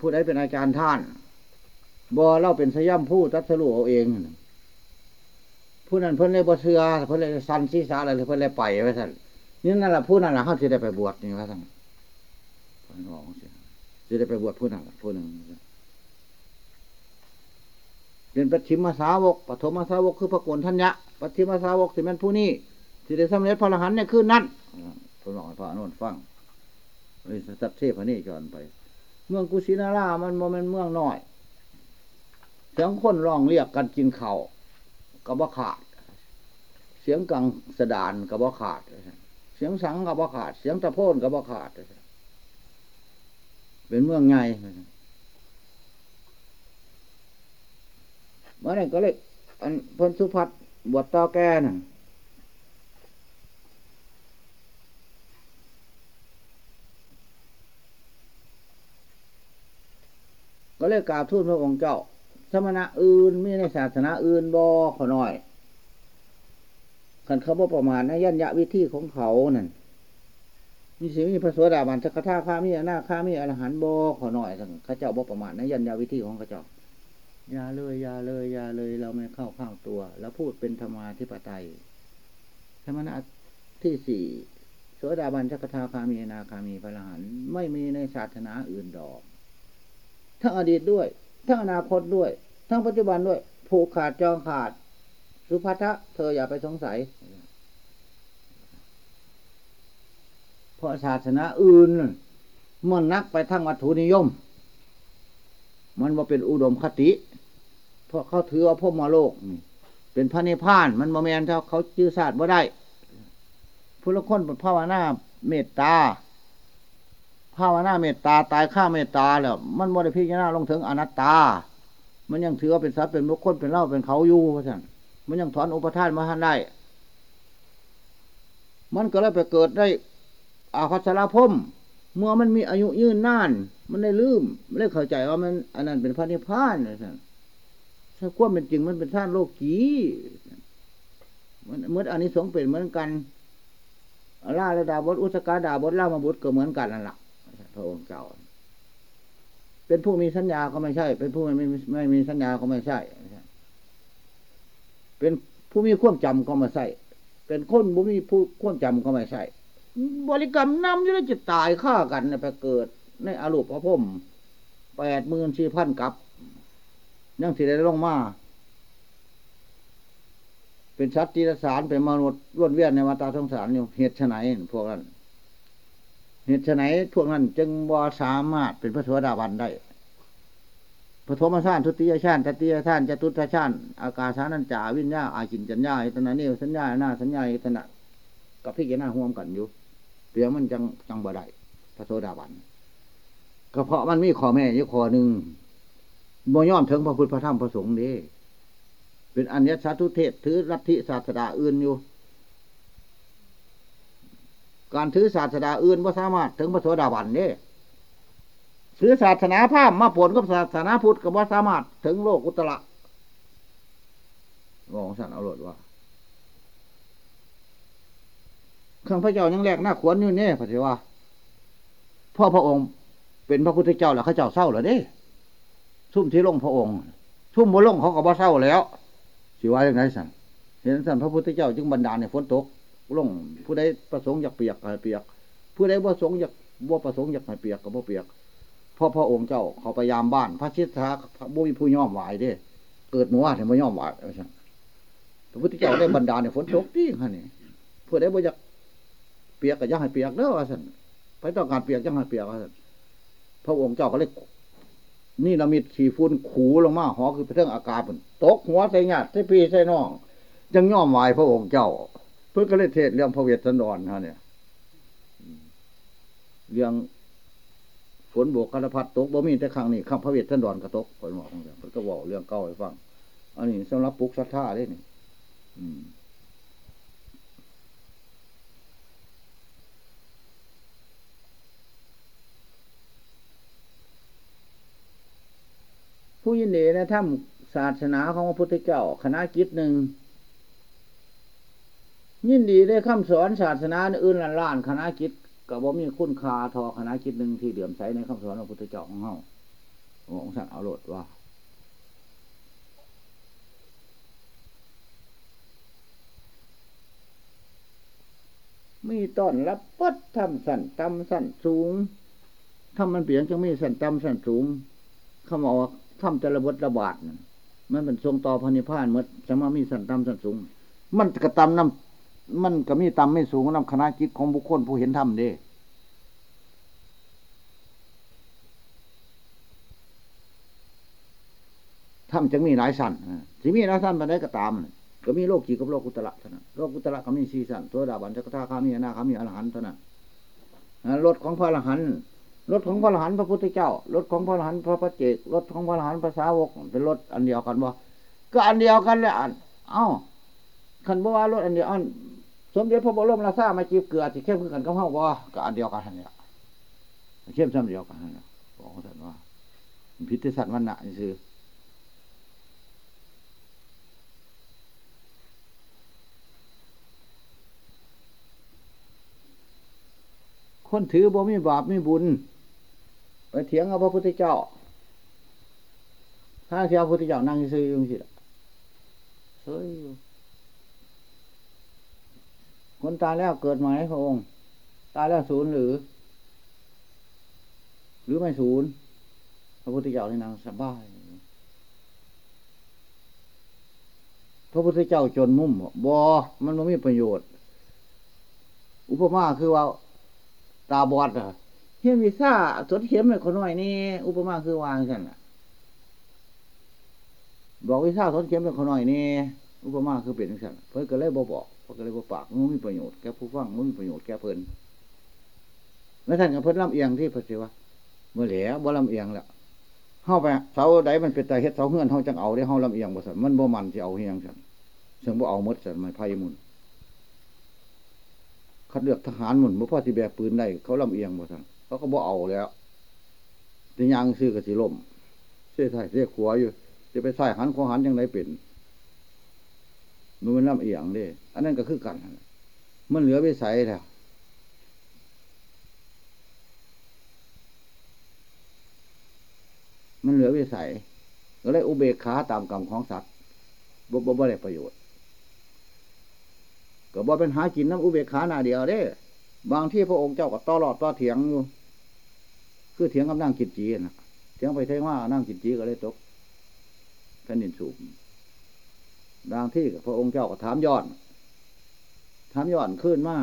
ผู้ใดเป็นอาจารย์ท่านบอเล่าเป็นสย่ำผู้ตัดสรุเอาเองผู้นั้นเพิ่นเลยบเสือเพิ่นเลยสันศีสาอะไรเพิ่นเลยไปไว้ท่าน นี่นั่นแหละผู้นั้นแหละเขาจะได้ไปบวชนี่ว่าท่านเพิ่นบอกจะได้ไปบวชผู้นั้นผู้หนึ่งเป็นปัจฉิมสาวกปฐมสาวกคือพระโกนทัญญะปัจฉิมสาวกสิเป็นผู้นี้ที่ได้สำเร็จพระอรหันต์ในคืนนั้นพระหลองพระอนุนฟังเลยสัตเทพนี่จอนไป เมืองกุสินารามันโมเมนเมืองน้อยเสียงคนร้องเรียกกันกินเข่ากระบะขาด เสียงกังสดานกระบะขาด สียงสังกระบะขาด เสียงตะโพนกระบะขาด เป็นเมืองไงเมื่อนั้นก็เลยอันพนสุพัฒบวชต่อแก่น่ะก็เลยกราบทูลพระองค์เจ้า สมณะอื่นมีในศาสนาอื่นบอขอหน่อย ขันเขาบ่ประมาณในยัญญะวิธีของเขานั่นมีสิ่มีพระสวสดาบันสักท่าข้ามีอนาข้ามีอรหันบอขอหน่อยสั่งข้าเจ้าบ่ประมาณในยัญญะวิธีของข้าเจ้าอย่าเลยอย่าเลยอย่าเลยเราไม่เข้าข้างตัว แล้วพูดเป็นธรรมาธิปไตยธรรมะที่สี่โสดาบันชักทาคามีนาคามีพระหันไม่มีในศาสนาอื่นดอก ทั้งอดีตด้วย ทั้งอนาคตด้วย ทั้งปัจจุบันด้วยผูกขาดจองขาด สุภัทะเธออย่าไปสงสัย เพราะศาสนาอื่น มันนักไปทั้งวัตถุนิยม มันว่าเป็นอุดมคติ เพราะเขาถือว่าพมโลก เป็นพระนิพพาน มันโมเมนเท่าเขาจื้อศาสตร์ว่าได้ผู้ละคนภาวนาเมตตาภาวนาเมตตาตายข้าเมตตาแล้วมันโมได้พิจารณาลงถึงอนัตตา มันยังถือว่าเป็นสัตว์เป็นบุคคลเป็นเล่าเป็นเขาอยู่เพราะฉะนั้น มันยังถอนอุปทานมาหันได้ มันก็เลยไปเกิดได้อาคัสราพมเมื่อมันมีอายุยืนนาน มันได้ลืมไม่ได้เข้าใจว่ามันอันนั้นเป็นพระนิพพานเลยท่านถ้าความเป็นจริงมันเป็นท่านโลกีมันเมื่ออันนี้สงเป็นเหมือนกันล่าและดาบดอุสกาดาบดล่ามาบุตรก็เหมือนกันนั่นแหละพระองค์เจ้า เป็นผู้มีสัญญาก็ไม่ใช่ เป็นผู้ไม่ไม่ไม่มีสัญญาก็ไม่ใช่ เป็นผู้มีความจำก็ม่ใช่เป็นคนบุมีผู้ความจำก็ไม่ใช่บริกรรมนำอยู่แล้วจะตายฆ่ากันไปเกิด ในอารูปพระพมแปดหมื่นสี่พันกับยังสิได้ลงมา เป็นสัตว์จีรสารเป็นมนุษย์ล้วนเวียนในวัฏสงสารอยู่เหตุไนพวกนั้นเหตุไนพวกนั้นจึงบ่สามารถเป็นพระสวสดาบันได้ ปฐมชาติทุติยชาติตติยชาติจตุตชาติอากาสานัญจาวิญญาอาจินจัญญาอิตนานี่สัญญาหน้าสัญญาอิตนะกับพี่เกณาห่วมกันอยู่เปลี่ยมันจังจังบ่ได้พระโสดาบันก็เพราะมันมีขอแม่ยู่ขอหนึ่งบ่ย่อมถึงพระพุทธพระธรรมพระสงฆ์นี่เป็นอัญญสัตุเทศถือรัฐิศาสดาอื่นอยู่ การถือศาสดาอื่นว่าสามารถถึงพระโสดาบันเนี่ย ถือศาสนาพราหมณ์มาผลกับศาสนาพุทธกับว่าสามารถถึงโลกอุตระบอกสันเอาหลดว่าข้างพระเจ้ายังแรกหน้าขวนอยู่เนี่ยพระเทวาพ่อพระองค์เป็นพระพุทธเจ้าแล้วเขาเจ้าเศร้าเหรอเด้ซุ่มที่ลงพระองค์ซุ่มบนลงเขาก็บ่เศร้าแล้วสิว่าอย่างไรสันเห็นสันพระพุทธเจ้าจึงบันดาลในฝนตกลงผู้ใดประสงค์อยากเปียกให้เปียก ผู้ใดประสงค์อยากบ่ประสงค์อยากให้เปียกก็บ่เปียก พ่อพระองค์เจ้าเขาพยายามบ้าน พระชิตาบุญผู้ย่อมไหวเด้เกิดหนัวถึงไม่ย่อมไหวพระพุทธเจ้าได้บันดาลในฝนตกที่ฮะนี่ผู้ใดบ่อยากเปียกก็อยากให้เปียกเด้อว่าสันไปต้องการเปียกยังให้เปียกว่าสันพระองค์เจ้าก็เลยนี่ละมิดขี่ฟุ้นขูลงมาหอคือเรื่องอากาศตกหัวใส่หยาดใส่ปีใส่น้องยังย่อมไหวพระองค์เจ้า เพื่อก็เลยเทศเรื่องพระเวทสันดรฮะเนี่ยเรื่อง นบวกกระพัดตกบ่มีแต่ครั้งนี้ข้างพระเวทสันดรกระตกคนบอกเพิ่นก็บอกเรื่องเก่าให้ฟัง อันนี้สำหรับปลุกศรัทธาได้นี่ผู้ยินดีนะถ้าศาสนาของพระพุทธเจ้าคณะกิจหนึ่งยินดีได้คำสอนศาสนาอื่นล้านคณะกิจ ก็บ่มีคุณค่าทอคณะกิจหนึ่งที่เดือมใสในคำสอนของพุทธเจ้าของเฮาของสัตว์เอาโลดว่ามีต้อนรับปัดทำสั่นตำสั่นสูงทำมันเปลี่ยนจังมีสั่นตำสั่นสูงเขาบอกว่าทำแต่ระบดระบาดมันเป็นทรงต่อพันิพานเมื่อสมามีสั่นตำสั่นสูง มันกระตำน้ำ มันก็มีต่ำไม่สูงน้ำคณะจิตของบุคคลผู้เห็นธรรมเด้ธรรมจึงมีหลายสั้นสิมีหลายสั้นมาได้ก็ตาม ก็มีโลกจีกับโลกกุตระเท่านั้น โลกกุตระก็มีสี่สั้นตัวดาบันจักรทาคามีนาคามีอรหันเท่านั้นรถของพระอรหันรถของพระอรหันพระพุทธเจ้ารถของพระอรหันพระพระเจกรถของพระอรหันต์ภาษาวก เป็นรถอันเดียวกันบ่ก็อันเดียวกันแหละอัน เอ้าคันบ่ว่ารถอันเดียวอัน สมเด็จพระบรมราชามาจีบเกลือที่เข้มขึ้นกันกับเฮาบ่ก็อันเดียวกันเนี่ยเข้มซ้ำเดียวกันเนะบอกท่านว่าพิธีสัตว์วันหนะนี่คือคนถือบ่มีบาปมีบุญไปเถียงกับพระพุทธเจ้า ถ้าเทียพระพุทธเจ้านั่งซื้อยังสิเฮ้ย คนตายแล้วเกิดไหมพระองค์ ตายแล้วศูนย์หรือ หรือไม่ศูนย์พระพุทธเจ้าในนางสบาย พระพุทธเจ้าจนมุ่มบอมันไม่มีประโยชน์ อุปมาคือว่า ตาบอดอะเห็นวิซ่าสดเข็มเลยคนน้อยนี่ อุปมาคือวางกันอะบอกวิซ่าสดเข็มเลยคนน้อยนี่ อุปมาคือเป็นสั่นเพิ่นก็เลยบอกบอกเพิ่ นก็เลยบอกปากมันมีประโยชน์แก่ผู้ฟังมันมีประโยชน์แก่เพิ่นแล้วท่านกับเพิ่นลำเอียงที่พระศิวะเมื่อเหลียบ่ลำเอียงแล้วเข้าไปเสาใดมันเป็นตาเฮ็ดเสาเฮือนเขาจังเอาได้เขาลำเอียงบ่สันมันบ่มันจะเอาเฮียงสันเชิงบ่เอามดสันไม่ไพ่มุนคัดเลือกทหารหมุนบ่พ่อที่แบกปืนได้เขาลำเอียงบ่สั่งเขาก็บ่เอาแล้วจะยังซื้อกระสีลมเสียไทยเสียขวาอยู่จะไปใส่หันของหันยังไงเป็น มันมันลำเอียงเด้อันนั้นก็คือกัน มันเหลือวิสัยแล้วมันเหลือวิสัยก็เลยอุเบกขาตามกรรมของสัตว์บ่บ่บ่ได้ประโยชน์ ก็บ่เป็นหากินน้ำอุเบกขาหน้าเดียวเด้ บางที่พระองค์เจ้าก็ต่อหลอดต่อเถียงอยู่คือเถียงกับนั่งกินจีนะเถียงไปเถียงว่านั่งกินจีก็เลยตกแผ่นดินสูบ บางที่พระองค์เจ้าก็ถามย้อนถามย้อนขึ้นมา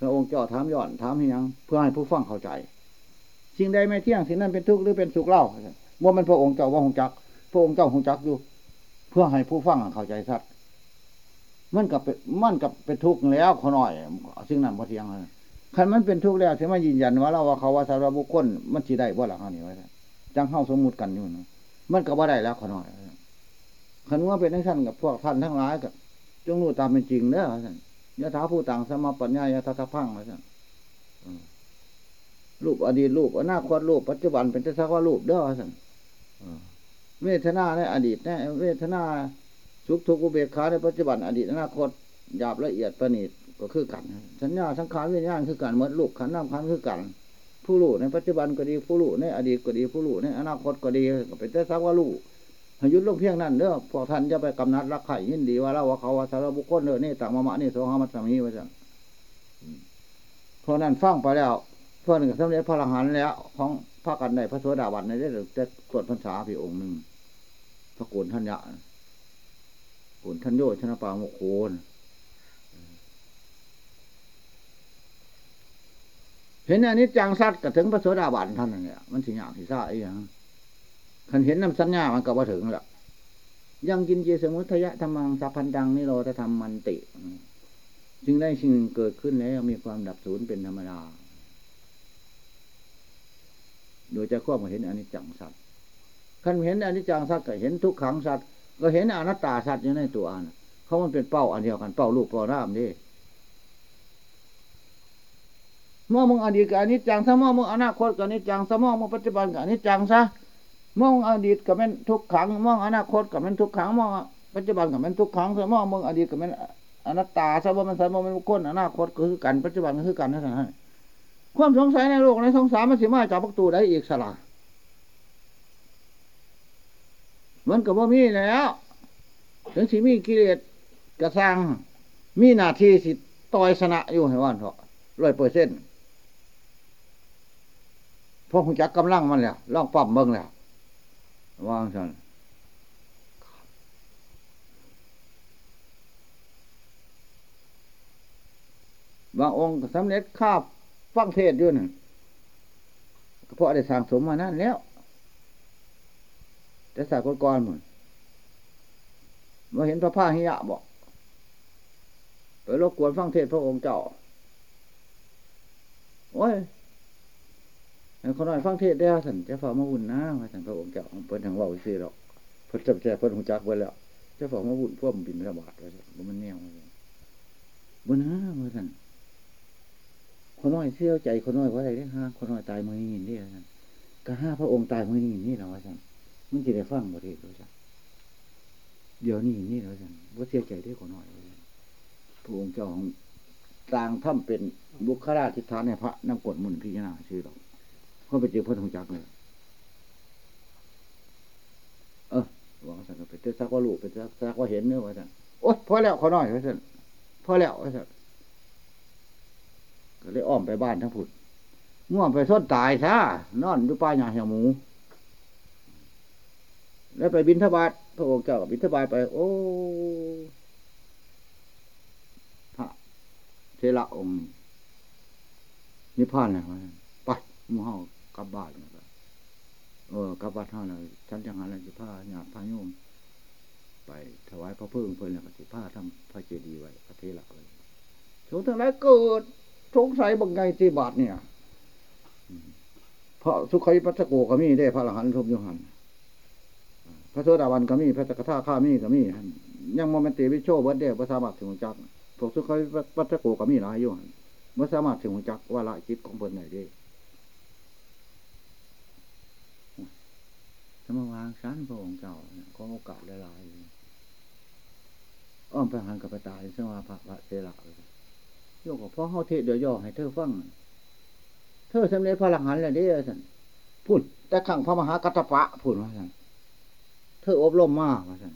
พระองค์เจ้าถามย้อนถามให้ยัง เพื่อให้ผู้ฟังเข้าใจสิ่งใดไม่เที่ยงสิ่งนั้นเป็นทุกข์หรือเป็นสุขเล่าว่ามันพระองค์เจ้าว่าหงจัก พระองค์เจ้าหงจักอยู่ เพื่อให้ผู้ฟังเข้าใจสัตว์มันกับมันกับเป็นทุกข์แล้วขอหน่อยสิ่งนั้นพอเที่ยงเลยคันมันเป็นทุกข์แล้วถึงมายืนยันว่าเราว่าเขาว่าสารบุคคลมันจีได้บ่หลังเขานี่ไว้จังเข้าสมมุติกันอยู่นะมันก็บ่ได้แล้วขอหน่อย คันว่าเป็นทั้งท่านกับพวกท่านทั้งหลายกับจงรู้ตามเป็นจริงเด้อท่านยะถาผู้ต่างสมปัญญายะทัตพังท่านรูปอดีตรูปอนาคตรูปปัจจุบันเป็นแต่สักว่ารูปเด้อท่านเวทนาในอดีตในเวทนาสุขทุกข์อุเบกขาในปัจจุบันอดีตอนาคตหยาบละเอียดประณีตก็คือกัน สัญญาสังขารวิญญาณคือกันเหมือนลูกขันน้ำขันคือกัน ผู้รู้ในปัจจุบันก็ดีผู้รู้ในอดีตก็ดีผู้รู้ในอนาคตก็ดีก็เป็นแต่สักว่ารู้ ยุดลงเพียงนั้นเด้อพอท่านจะไปกำนัดรักไข่ยินดีว่าเราว่าเขาว่าสารบุคคลเด้อนี่ต่างมามะนี่โสหามัสมีว่าจังพอนั้นฟังไปแล้วเพื่อนกับสมเด็จพระอรหันต์แล้ว ของพระกันในพระโสดาบันในได้แต่ตรวจพรรษาพี่องค์หนึ่งพระโกนท่านยะโกนท่านโยชนะปางโมโคนเห็นอันนี้จังสัตว์กับถึงพระโสดาบันท่านเนี่ยมันสิยากที่ซ่าไอ้ยัง คันเห็นน้ำสัญญามันก็ว่าถึงแล้วยังกินเจสมุทยะธรรมังสัพพันดังนิโรธธรรมมันติ จึงได้สิ่งเกิดขึ้นแล้วมีความดับสูญเป็นธรรมดา โดยจะควบมาเห็นอนิจจังสัตว์คันเห็นอนิจจังสัตว์ก็เห็นทุกขังสัตว์ก็เห็นอนัตตาสัตว์อยู่ในตัวอันเขามันเป็นเป้าอันเดียวกันเป้าลูกเป้าร่ามนี่มองมึงอดีตกับอนิจจังซะมองมึงอนาคตกับอนิจจังซะมองมึงปัจจุบันกับอนิจจังซะ มองอดีตกับเป็นทุกขังมองอนาคตกับเป็นทุกขังมองปัจจุบันกับเป็นทุกขังซะมองมึงอดีตกับเป็นอนัตตาซะว่ามันสมองเป็นคนอนาคตก็คือกันปัจจุบันก็คือกันนั่นแหละความสงสัยในโลกในสงสารมันสิมาจากประตูได้อีกสละมันกับว่ามีแล้วถึงสิมีกิเลสกระซังมีหน้าที่สิต่อยสนะอยู่ให้ว่านเถอะร้อยเปอร์เซ็นต์พวกคุณจักกำลังมันแล้วล่องปั๊มเบิ้งแล้ว วางสันบางองค์สำเร็จข้าฟังเทศด้วยน่เพราะได้สั่งสมมานั่นแล้วแต่สากลก่อนเหมือนมาเห็นพระผ้าหิยะบอกไปรบกวนฟังเทศพระองค์เจ้า โอ้ย คนน้อยฟังเทศได้ท่านจะฝ่ามาวุ่นนะท่านพระองค์เจ้าเพิ่นทางว่าสิหรอกเพิ่นจำแจเพิ่นหงจักไว้แล้วจะฝ่ามาวุ่นพวกมันบินระบาดไว้มันแนวบนนะมาท่านคนน้อยเสี้ยวใจคนน้อยว่าอะไรได้ห้าคนน้อยตายมือนี่นี่ท่านก็ห้าพระองค์ตายมือนี่นี่เราท่านมันจะได้ฟังบทเทศด้วยจ้ะเดี๋ยวนี้นี่เราท่านว่าเสียใจได้คนน้อยพระองค์เจ้าของต่างถ้ำเป็นบุคลาธิฐานในพระนักกฎมุนพิจารณาชื่อเราเขาไปเจอพระธงจักเลยเออว่าสันไปเตสักว่าลูกไปสักว่าเห็นเนื้อว่าสันโอ๊ยพอแล้วขอหน่อยว่าสันพอแล้วว่าสันก็เลยอ้อมไปบ้านทั้งผุดง่วงไปส้นตายซะนอนอยู่ป้ายหยาเหี่ยวหมู แล้วไปบินทบาทพระองค์เจ้ากับบินทบาทไป โอ้พระเทระองค์นิพพานแล้วไปมู่เฮา กลับบ้านเออกลับบ้านเท่านั้นฉันจังหันเลยสิผ้าหยาดผ้าโยม ไปถวายพระเพิ่งเพิ่นแล้วก็สิผ้าทำพระเจดีย์ไว้พระเทระไว้สงทั้งหลายเกิดสงสัยบางไงตีบาทเนี่ยเพราะสุขัยปัสโกก็มีได้พระอรหันต์ทมยหันพระโสดาบันก็มีพระสกทาข้ามีก็มียังโมเมนติวิโชเบิร์ดเดพระสามารถถึงจักพวกสุขัยปัสโกก็มีหลายยู่หันเมื่อสามารถถึงจักว่าละจิตของเพิ่นไหนด้ สมวางชั้นพระองค์เจ้าขอโอกาสหลายอ้อมไปหันกับไปตายสมาพระพระเสละเลยโยกพ่อเฮาเทศเดี๋ยวย่อให้เธอฟัง เธอสำเร็จพระหลังหันเลยเด้อสันพูดแต่ขังพระมหากัตปะพูดว่าสันเธออบรมมากว่าสัน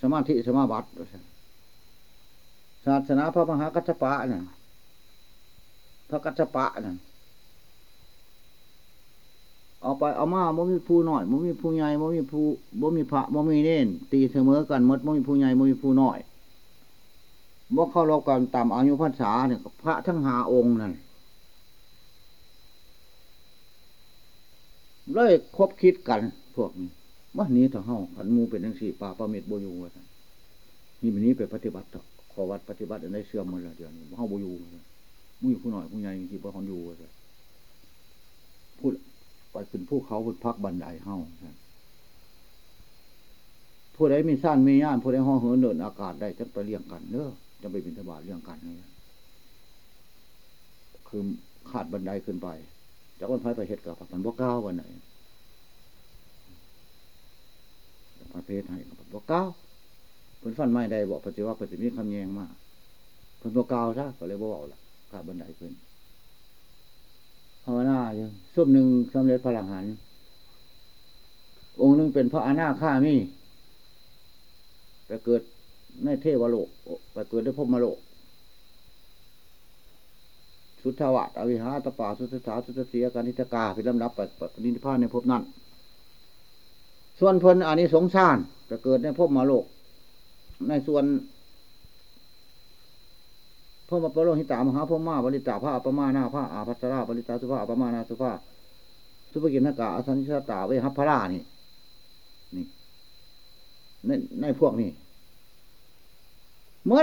สมาธิสมาบัติว่าสันศาสนาพระมหากัตปะนั่นพระกัตปะนั่น เอาไปเอามาบ่มีผู้น้อยบ่มีผู้ใหญ่บ่มีผู้บ่มีพระบ่มีเน่นตีเสมอกันมดบ่มีผู้ใหญ่บ่มีผู้น้อยบ่เข้ารบกันตามอายุพรรษาเนี่ยพระทั้งหาองค์นั่นเลยคบคิดกันพวกนี้ว่านี้ถ้าเฮาขันมูเป็นทั้งสี่ป่าประเมตโบยูว่านนี่มันนี้ไปปฏิบัติขอวัดปฏิบัติในเสื่อมมันละเดี๋ยวนี้เฮาโบยูมุ้ยผู้น้อยผู้ใหญ่ที่บ่ฮอนอยู่ว่าท่านพูด ไปขึ้นภูเขาพุดพักบันไดเฮ้าผู้ใดมีสั้นมีย่านผู้ใดห่อเหินเดินอากาศได้จะไปเลี้ยงกันเนอะจะไปบินธบาตเลี้ยงกันนี่คือขาดบันไดขึ้นไปจากวันพายไปเห็ดกับมันบ่ก้าววันไหนพระเพศให้กับบ่ก้าวเพิ่นฟันไม่ได้บอกปฏิวัติปฏิมีคำแยงมากเพิ่นบ่ก้าวซะก็เลยบ่บอกละขาดบันไดขึ้นาวนาอยู่ส้มหนึ่งสำเร็จพระอรหันต์องค์หนึ่งเป็นพระอนาคามีไปเกิดในเทวโลกไปเกิดในภพมโลกสุทธวัตอวิหาตปาสุทธาสุทธเสียการนิตกาพิลำดับปัปนิพพานในภพนั้น ส่วนเพนอันนี้สงสารจะเกิดในภพมาโลก ในส่วน พมาปโลหิตามหาพ่อมาบริตาผ้าปมานาผ้าอาภัสราบริตาสุภาปมานาสุภาสุภกินนากาอสันิชตาเวหัพพรานี่นี่ในในพวกนี้เมื่อ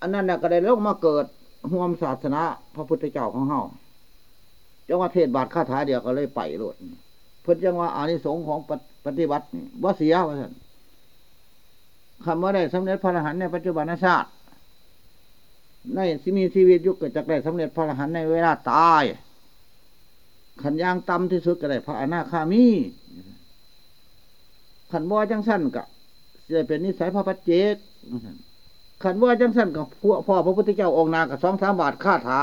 อันนั้นก็ได้ลงมาเกิดห่วมศาสนาพระพุทธเจ้าของเฮาจังว่าเทศบาทคาถาเดียวก็เลยไปโลดเพื่อจังว่าอานิสงส์ของปฏิบัติว่าเสียว่าท่าน คำว่าได้สำเร็จพระอรหันต์ในปัจจุบันชาติในที่มีชีวิตยุคเกิดจากได้สำเร็จพระอรหันต์ในเวลาตายขันย่างต่ำที่สุดก็ได้พระอนาคามีขันว่าจังสั้นก็จะเป็นนิสัยพระปัจเจกขันว่าจังสั้นกับพ่อพระพุทธเจ้าองค์นากับสองสามบาทค่าถา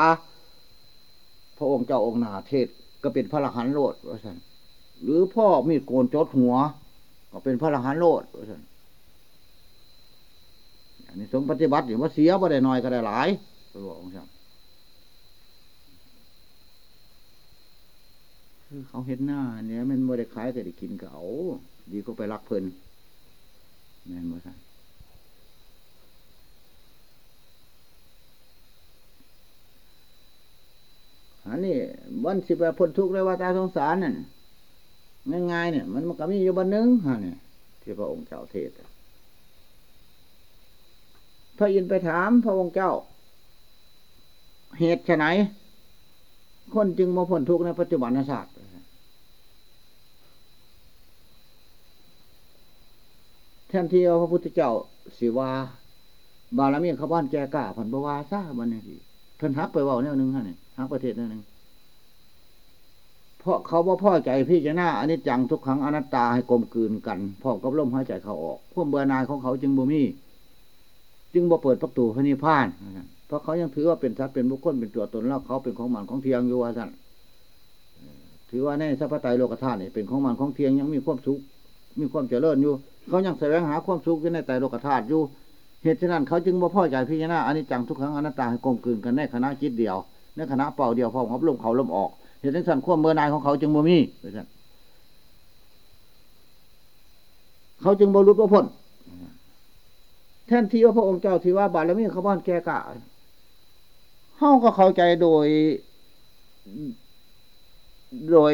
พระองค์เจ้าองค์นาเทศก็เป็นพระอรหันต์โลดว่าสันหรือพ่อมีโกนจดหัว ก็เป็นพระอรหันต์โลดว่าสัน อันนี้สงปฏิบัติอยู่ว่าเสียบ่ได้น้อยก็ได้หลายตัวองค์ช่งคือเขาเห็นหน้าเนี่ยมันบ่ได้ขายแต่ได้กินเขาดีก็ไปรักเพลินแม่นบ่ใช่อันนี้วันสิบแปดพ้นทุกข์เลยว่าตาสงสารนั่นง่ายๆเนี่ย มันมันก็มีอยู่บันนึงฮะเนี่ยที่พระองค์เจ้าเทศ พระอินไปถามพระองค์เจ้า เหตุไฉนคนจึงมาพ้นทุกข์ในปัจจุบันศาสตร์แทนที่พระพุทธเจ้าสิวาบาลมีเขาบ้านแกกล้าผันบวาซาบันนี่เพิ่นฮักไปว่าแนวหนึ่งฮะเนี่ยฮักประเทศแนวหนึ่งเพราะเขาว่าพ่อใจพี่จะหน้าอันนี้จังทุกครั้งอนัตตาให้กลมกลืนกันพ่อกับลมหายใจเขาออกพวกเบื่อนายของเขาจึงบ่มี จึงบ่เปิดประตูพระนิพพานเพราะเขายังถือว่าเป็นสัตว์เป็นบุคคลเป็นตัวตนแล้วเขาเป็นของมันของเทียงอยู่ว่าท่านถือว่าในสัพพไตโลกธาตุนี่เป็นของมันของเทียงยังมีความสุขมีความเจริญอยู่ เขายังแสวงหาความสุขในไตโลกธาตุอยู่เหตุฉะนั้นเขาจึงบ่พ่อใจพิจารณาอันนี้จังทุกครั้งอนัตตาให้กลมกลืนกันในคณะจิตเดียวในคณะเป่าเดียวพร้อมกับลมเขาลมออกเหตุนั้นความเมื่อนายของเขาจึงบ่มีเขาจึงบรรลุพระพ้น แทนที่ว่าพระองค์เจ้าที่ว่าบารมีเขาบ้านแก่กะเฮาก็เข้าใจโดย โดย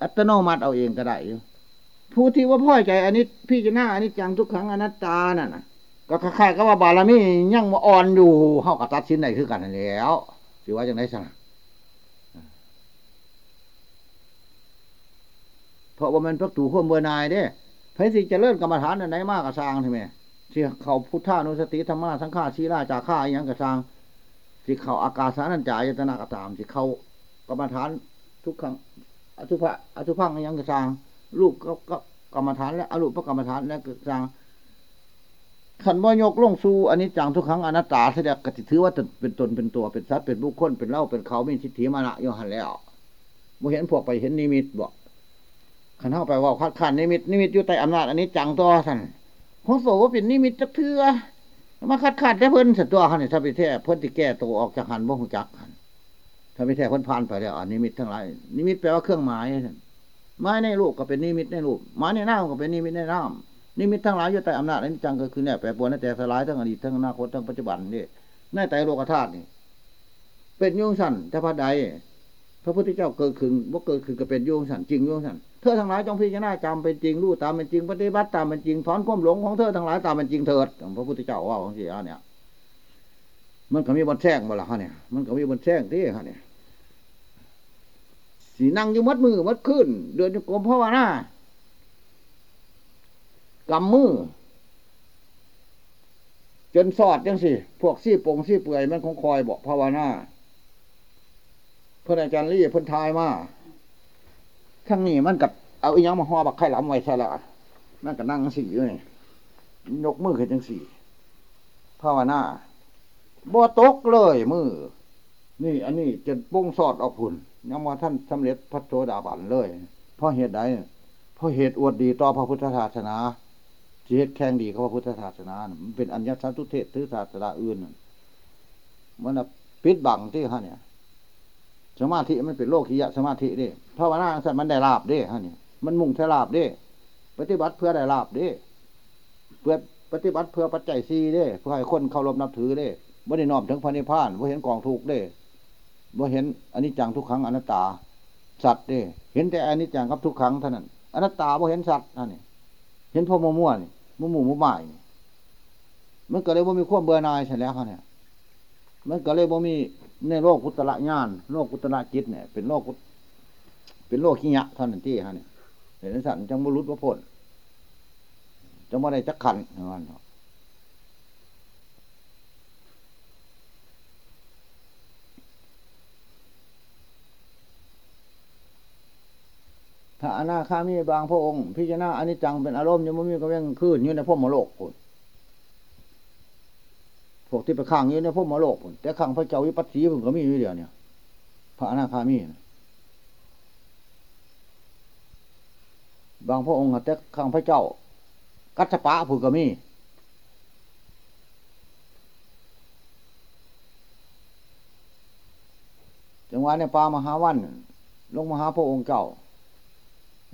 อัตโนมัติเอาเองก็ได้อยู่ผู้ที่ว่าพ่อใจอันนี้พี่จะหน้าอันนี้จังทุกครั้งอนัตตาน่ะนะก็คล้ายๆกับว่าบารมียังมาอ่อนอยู่เฮากับตัดสินได้คือกันแล้วสิว่าอย่างไรสั่งเพราะว่ามันพักถูข้อมเบอร์นายเด้ พระสิจะเลื่อนกรรมฐานอันไหนมากกระซางใช่ไหมที่เขาพุทธานุสติธรรมะสังฆาชีราจาข้าอย่างกระซางที่เขาอากาศสานันจายตนากระตามที่เขากรรมฐานทุกครั้งอสุภะอสุพังยังกระซางลูกก็กรรมฐานและอรูปกรรมฐานและกระซางขันว่ายกลงสู่อันนี้จังทุกครั้งอนัตตาแสดงกติถือว่าเป็นตนเป็นตัวเป็นสัตว์เป็นบุคคลเป็นเล่าเป็นเขามีทิฏฐิมานะโยหันแล้วโมเห็นพวกไปเห็นนิมิตบอก ขันเข้าไปว่าคัดขันนิมิตนิมิตอยู่ใต้อำนาจอันนี้จังตัวท่านของโสว่าเป็นนิมิตจักเทือมาคัดขัดได้เพิ่นสัตว์ตัวขันนี่ถ้าไปแท้เพิ่นที่แก้ตัวออกจากหันบ่หงจักหันถ้าไม่แท้คนพานไปแล้วอันนิมิตทั้งหลายนิมิตแปลว่าเครื่องหมายไม้ในรูปก็เป็นนิมิตในรูปไม้ในน้ำก็เป็นนิมิตในน้ำนิมิตทั้งหลายอยู่ใต้อำนาจอันิจจังก็คือแน่แปรปรวนแต่สลายทั้งอดีตทั้งอนาคตทั้งปัจจุบันนี่ในแต่โลกธาตุนี่เป็นยุ่งสั่นแต่พระใดพระพุทธเจ้าเกิดขึ้นว่าเกิดขึ้นก็เป็นยุ่งสั่นจริงยุ่งสั่น ธอทั้งหลายจงพิจารณาจำเป็นจริงรู้ตามเป็นจริงปฏิบัติตามเป็นจริงถอนความหลงของเธอทั้งหลายตามเป็นจริงเถิดพระพุทธเจ้าว่าของเสียเนี่ย มันก็มีบนแท่งมาละฮะเนี่ย มันก็มีบนแท่งที่ฮะเนี่ยสีนั่งอยู่มัดมือมัดขึ้น เดินอยู่กรมพ่อวนา กำมือ จนสอดจังสิพวกซี่ปงซี่เปื่อยมันคงคอยบอกภาวนา เพื่อนอาจารย์รี่เพื่อนทายมา ทั้งนี้มันกับเอาอีหยังมาห่อบักไข่ล้ำไว้ใช่ละมันก็นั่งสี่อยู่นี่ยกมือขึ้นจังสี่ภาวนาบ่ตกเลยมือ นี่ อันนี้จะปุ้งสอดออกผุนยังมาท่านสำเร็จพระโสดาบันเลย เพราะเหตุใดเพราะเหตุอวดดีต่อพระพุทธศาสนาเหตุแข่งดีกับพระพุทธศาสนา มันเป็นอัญญสันตุเทศถือศาสนาอื่นมันปิดบังที่ฮะเนี่ย สมาธิมันเป็นโลกียะสมาธิดิ ภาวนาสัตว์มันได้ลาบดิฮะนี่มันมุ่งแค่ลาบดิปฏิบัติเพื่อได้ลาบดิเพื่อปฏิบัติเพื่อปัจจัยซีดิเพื่อให้คนเคารพนับถือดิบ่ได้นอมถึงพระนิพพานบ่เห็นกองทุกเด้บ่เห็นอันนี้จังทุกครั้งอนัตตา สัตว์เด้เห็นแต่อันนี้จังกับทุกครั้งเท่านั้นอนัตตาบ่เห็นสัตว์นั่นนี่เห็นพ่อมัวมัวนี่มัวหมู่มัวหมายมันก็เลยบ่มีความเบื่อหน่ายใช่แล้วเขาเนี่ยมันก็เลยบ่มีในโลกกุตละญาณโลกกุตละจิตเนี่ย เป็นโลก เป็นโลกขี้ยะเท่านั้นที่ฮะเนี่ยเห็นสัตว์จังบุรุษว่าพ้นจังบ่ได้จักขันนั่นเนาะถ้าอนาคามีบางพระองค์ พิจารณาอนิจจังเป็นอารมณ์ยังไม่มีก็ยังขึ้นอยู่ในพวกมโลกคนพวกที่ไปข้างอยู่ในพวกมโลกคนแต่ข้างพระเจ้าวิปัสสีผมก็มีอยู่เดียวเนี่ย พระอนาคามี บางพระองค์แต่ข้างพระเจ้า กัจจปะผมก็มีจังหวะในป่ามหาวัน ลงมหาพระองค์เจ้า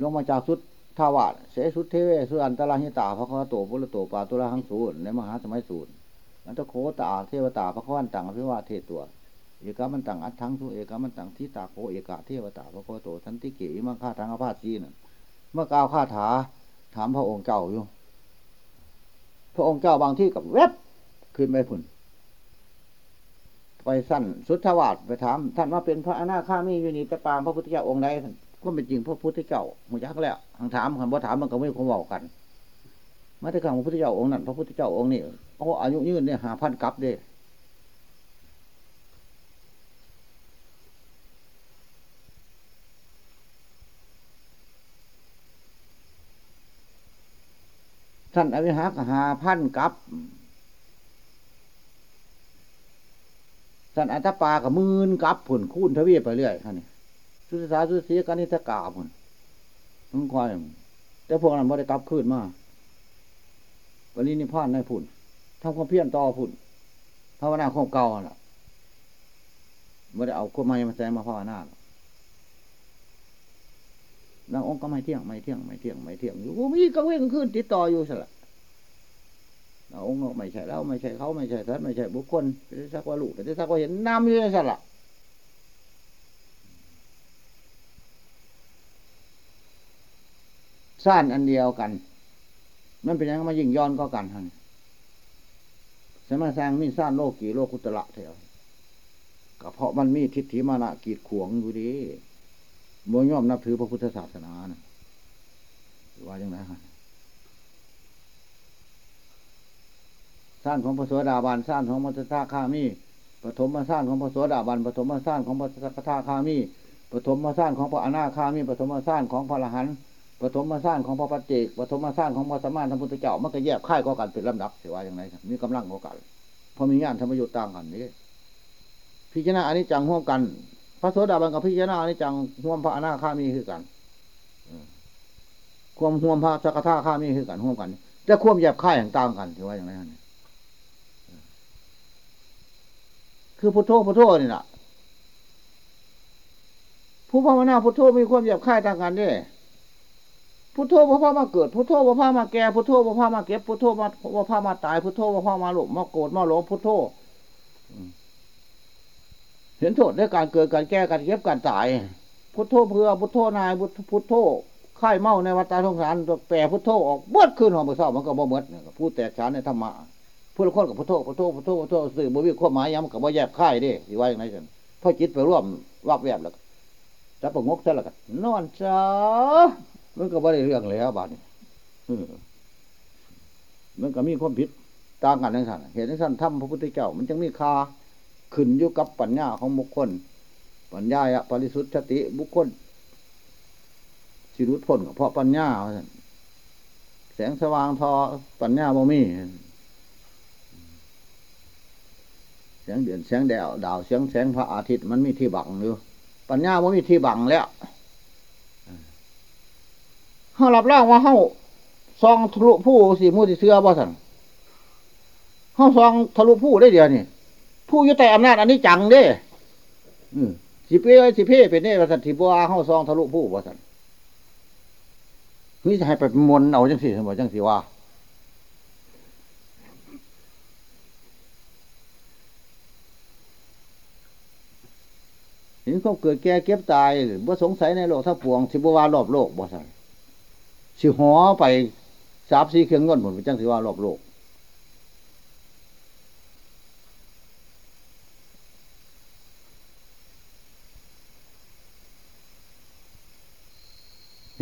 ลงมาจากสุดทาวาเสสุดเทเวสุอันตราหิตาพระคัโตพุลโตปาตุลาหังสูนในมหาสมัยสูนอันตโคตาเทวตาพระคันตังอภิวาเทตัวเอกามันตังอัตถังทุเอกามันตังทิตาโคเอกาเทวตาพระคัโตทันติเกมังฆาทางอภาสีนั่น เมื่อกล่าวคาถา ถามพระองค์เจ้าอยู่ พระองค์เจ้าบางที่กับเว็บขึ้นไปผุนไปสั้นสุทธวาสไปถาม ท่านว่าเป็นพระอนาคามีอยู่นี่แต่ปางพระพุทธเจ้าองค์ใดก็เป็นจริงพระพุทธเจ้าหูยักแล้วทางถามคำว่าถามมันก็ไม่คงบอกกันมาแต่คำพระพุทธเจ้าองค์นั้นพระพุทธเจ้าองค์นี้โอ้อายุยืนเนี่ยหาพันกับเด้ ท่านอวิหักหาพันกับท่านอัตปากับมื่นกับผลคูณทวีไปเรื่อยท่านนี่สุสาสุสีกานิทกาผลทั้งควายแต่พวกนั้นไม่ได้กลับขึ้นมาปรินิพานในผุนทำความเพียรต่อผุนภาวนาของเก่าล่ะไม่ได้เอาข้อมามาแซงมาภาวนา แล้วองค์ก็ไม่เที่ยงไม่เที่ยงไม่เที่ยงไม่เที่ยงอยู่มีก็เว้งขึ้นติดต่ออยู่สิละนางองค์ไม่ใช่แล้วไม่ใช่เขาไม่ใช่ท่านไม่ใช่บุคคลไม่ใช่สักว่าลูกไม่ใช่สักว่าเห็นน้ำอยู่สละซ่านอันเดียวกัน มันเป็นยังมายิ่งย้อนก็กันท่านสมาสร้างมีซ่านโลกกี่โลกุตระเถอะก็เพราะมันมีทิฏฐิมานะกีดขวงอยู่ดี มวยย่อมนับถือพระพุทธศาสนานะว่าอย่างไรฮะสร้างของพระสวสดาบานสร้างของพระทาคามีปฐมมาสร้างของพระสวสดาบันปฐมมาสร้างของพระทาคามีปฐมมาสร้างของพระอนาคามีปฐมมาสร้างของพระอรหันต์ปฐมมาสร้างของพระปัจเจกปฐมมาสร้างของพระสมานธรรมพุทธเจ้ามันก็แยกค่ายก็กันเป็นลำดับเสียว่าอย่างไรมีกำลังก็กันพอมีงานธรรมยุตต่างกันนี้พิจารณาอันนี้จังห่วมกัน พระโสดาบันกับพิจารณาอันนี้จังห่วมพระอนาคามีคือกันความห่วมพระสกทาคามีคือกันห่วมกันจะควมแยบค่ายอย่างต่างกันถือว่าอย่างไรนคือพุทโธพุทโธนี่แหละผู้ภาวนาพุทโธมีความหยบคายต่างกันเด้พุทโธพระพามาเกิดพุทโธพระพามาแก่พุทโธพระพามาเก็บพุทโธพระพามาตายพุทโธพระพามาหลบมาโกรธมาหลงพุทโธ เห็นโทษในการเกิดการแก้การเก็บการตาย พุทโธเพื่อพุทโธนายพุทโธค่ายเมาในวัฏสงสารแปรพุทโธออกเบิดขึ้นหอมเศร้ามันก็บ่เมดพูดแตกฉานในธรรมะพูดละคนกับพุทโธพุทโธพุทโธพุทโธสื่อบ่มีความหมายย้ำกับบ่แยบค่ายด้สิว่าอย่างไรกันพอจิตไปร่วมวับแวบแล้วจะประงกซะแล้วกันนอนจ้ามันก็บ่ได้เรื่องแล้วบาดนี้มันก็มีความผิดต่างกันทั้งสั้นเหตุทั้งสั้นทำพระพุทธเจ้ามันจึงมีคา ขึ้นอยู่กับปัญญาของบุคคล ปัญญาอะปริสุทธิ์สติบุคคลสิรุดพ้นกับเพราะปัญญาแสงสว่างทอปัญญาบ่มีแสงเดือนแสงแดวดาวแสงแสงพระอาทิตย์มันมีที่บังอยู่ปัญญาบ่มีที่บังแล้วเฮารับร่างว่าเฮาซองทะลุผู้สี่มูสิเสื้อบ่สันเฮาซองทะลุผู้ได้เดียวนี่ ผู้ยู่ใต้อำนาจอันนี้จังเด้สิเป้สิเพ่เป็นเนี่ยว่าสันสิบัวเฮาซองทะลุผู้บ่สันนี่จะให้ไปมนเอาจังสิสมบัติจังสิว่าเห็นเขาเกิดแก่เก็บตายบ่สงสัยในโลกทั้งปวงสิบวารอบโลกบ่ใช่สิหอไปสาบสีเครื่องเงินหมดจังสิว่ารอบโลก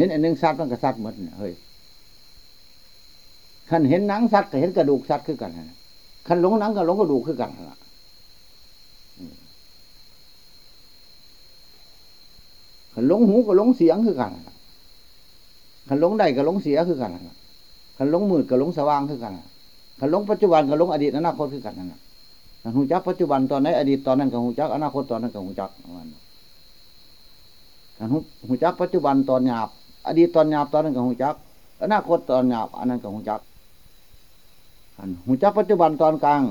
เห็นอันหนึ่งสัตว์มันก็สัตว์หมดเฮ้ยขันเห็นหนังสัตว์ก็เห็นกระดูกสัตว์คือกันขันหลงหนังก็หลงกระดูกคือกันละขันหลงหูก็หลงเสียงคือกันขันหลงได้ก็หลงเสียคือกันขันหลงมืดก็หลงสว่างคือกันขันหลงปัจจุบันก็หลงอดีตอนาคตคือกันนั่นขันหูจักปัจจุบันตอนไหนอดีตตอนนั้นก็หูจักอนาคตตอนนั้นก็หูจักมันขันหูจักปัจจุบันตอนหยาบ อดีตตอนหยาบตอนนั้นก็หูจักอนาคตตอนหยาบอันนั้นก็หูจักหูจักปัจจุบันตอนกลาง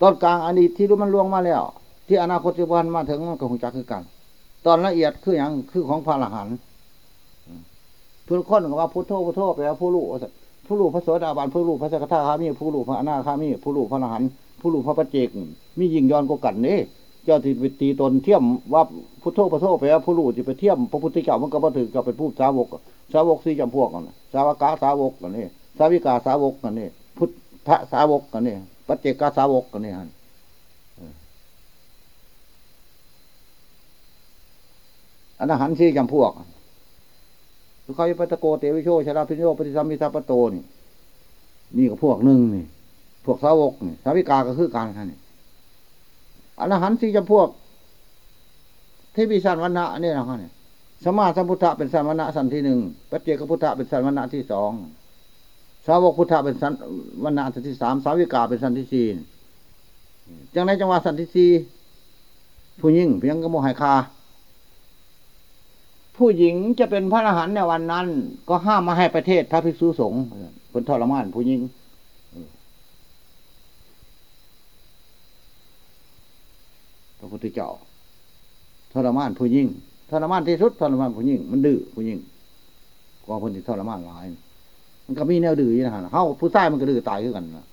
ตอนกลางอดีตที่รู้มันล่วงมาแล้ว ที่อนาคตปัจจุบันมาถึงมันก็หูจักคือกัน ตอนละเอียดคืออย่างคือของพระอรหันต์พุทธคนก็ว่าพุทโธพุทโธแปลว่าผู้รู้ผู้รู้พระโสดาบันผู้รู้พระสกทาคามีผู้รู้พระอนาคามีผู้รู้พระอรหันต์ผู้รู้พระปัจเจกมียิงย้อนก็กันนี่ เจ้าที่ไปตีตนเทียมว่าพุทโธพุทโธแปว่าผู้รู้ที่ไปเทียมพระพุทธเจ้ามันก็มาถือกับเป็นผู้สาวก สาวกสี่จำพวกกันสาวกาสาวกกันนี่สาวิกาสาวกกันนี่พุทธสาวกกันนี่ปัจเจกาสาวกกันนี่ฮะอันนั้นหันซี่จำพวกสุขายปัตโกเตวิโชชราพิโยปฏิสัมมิทาปโตนี่นี่ก็พวกหนึ่งนี่ พวกสาวกนี่สาวิกาก็คือการท่านนี่ อันนั้นหันซี่จำพวกที่มีสันวันณะนี่นะครับเนี่ยสมาสัมพุทธะเป็นสันวันณะสันที่หนึ่งปัจเจกพุทธะเป็นสันวันณะที่สองสาวกพุทธะเป็นสันวันณะสันที่สามสาวิกาเป็นสันที่สี่จังในจังหวะสันที่สี่ผู้ยิ่งเพียงกระโมหายคา ผู้หญิงจะเป็นพระอรหันต์ในวันนั้น ก็ห้ามมาให้ประเทศพระภิกษุสงฆ์เป็นทรมานผู้หญิง ระพุทธเจ้าทรมานผู้ยิ่งทรมานที่สุดทรมานผู้ยิ่งมันดื้อผู้หญิงกองคนที่ทรมานหลาย มันก็มีแนวดื้อนะฮะเฮาผู้ชายมันก็ดื้อตายขึ้นกันนะ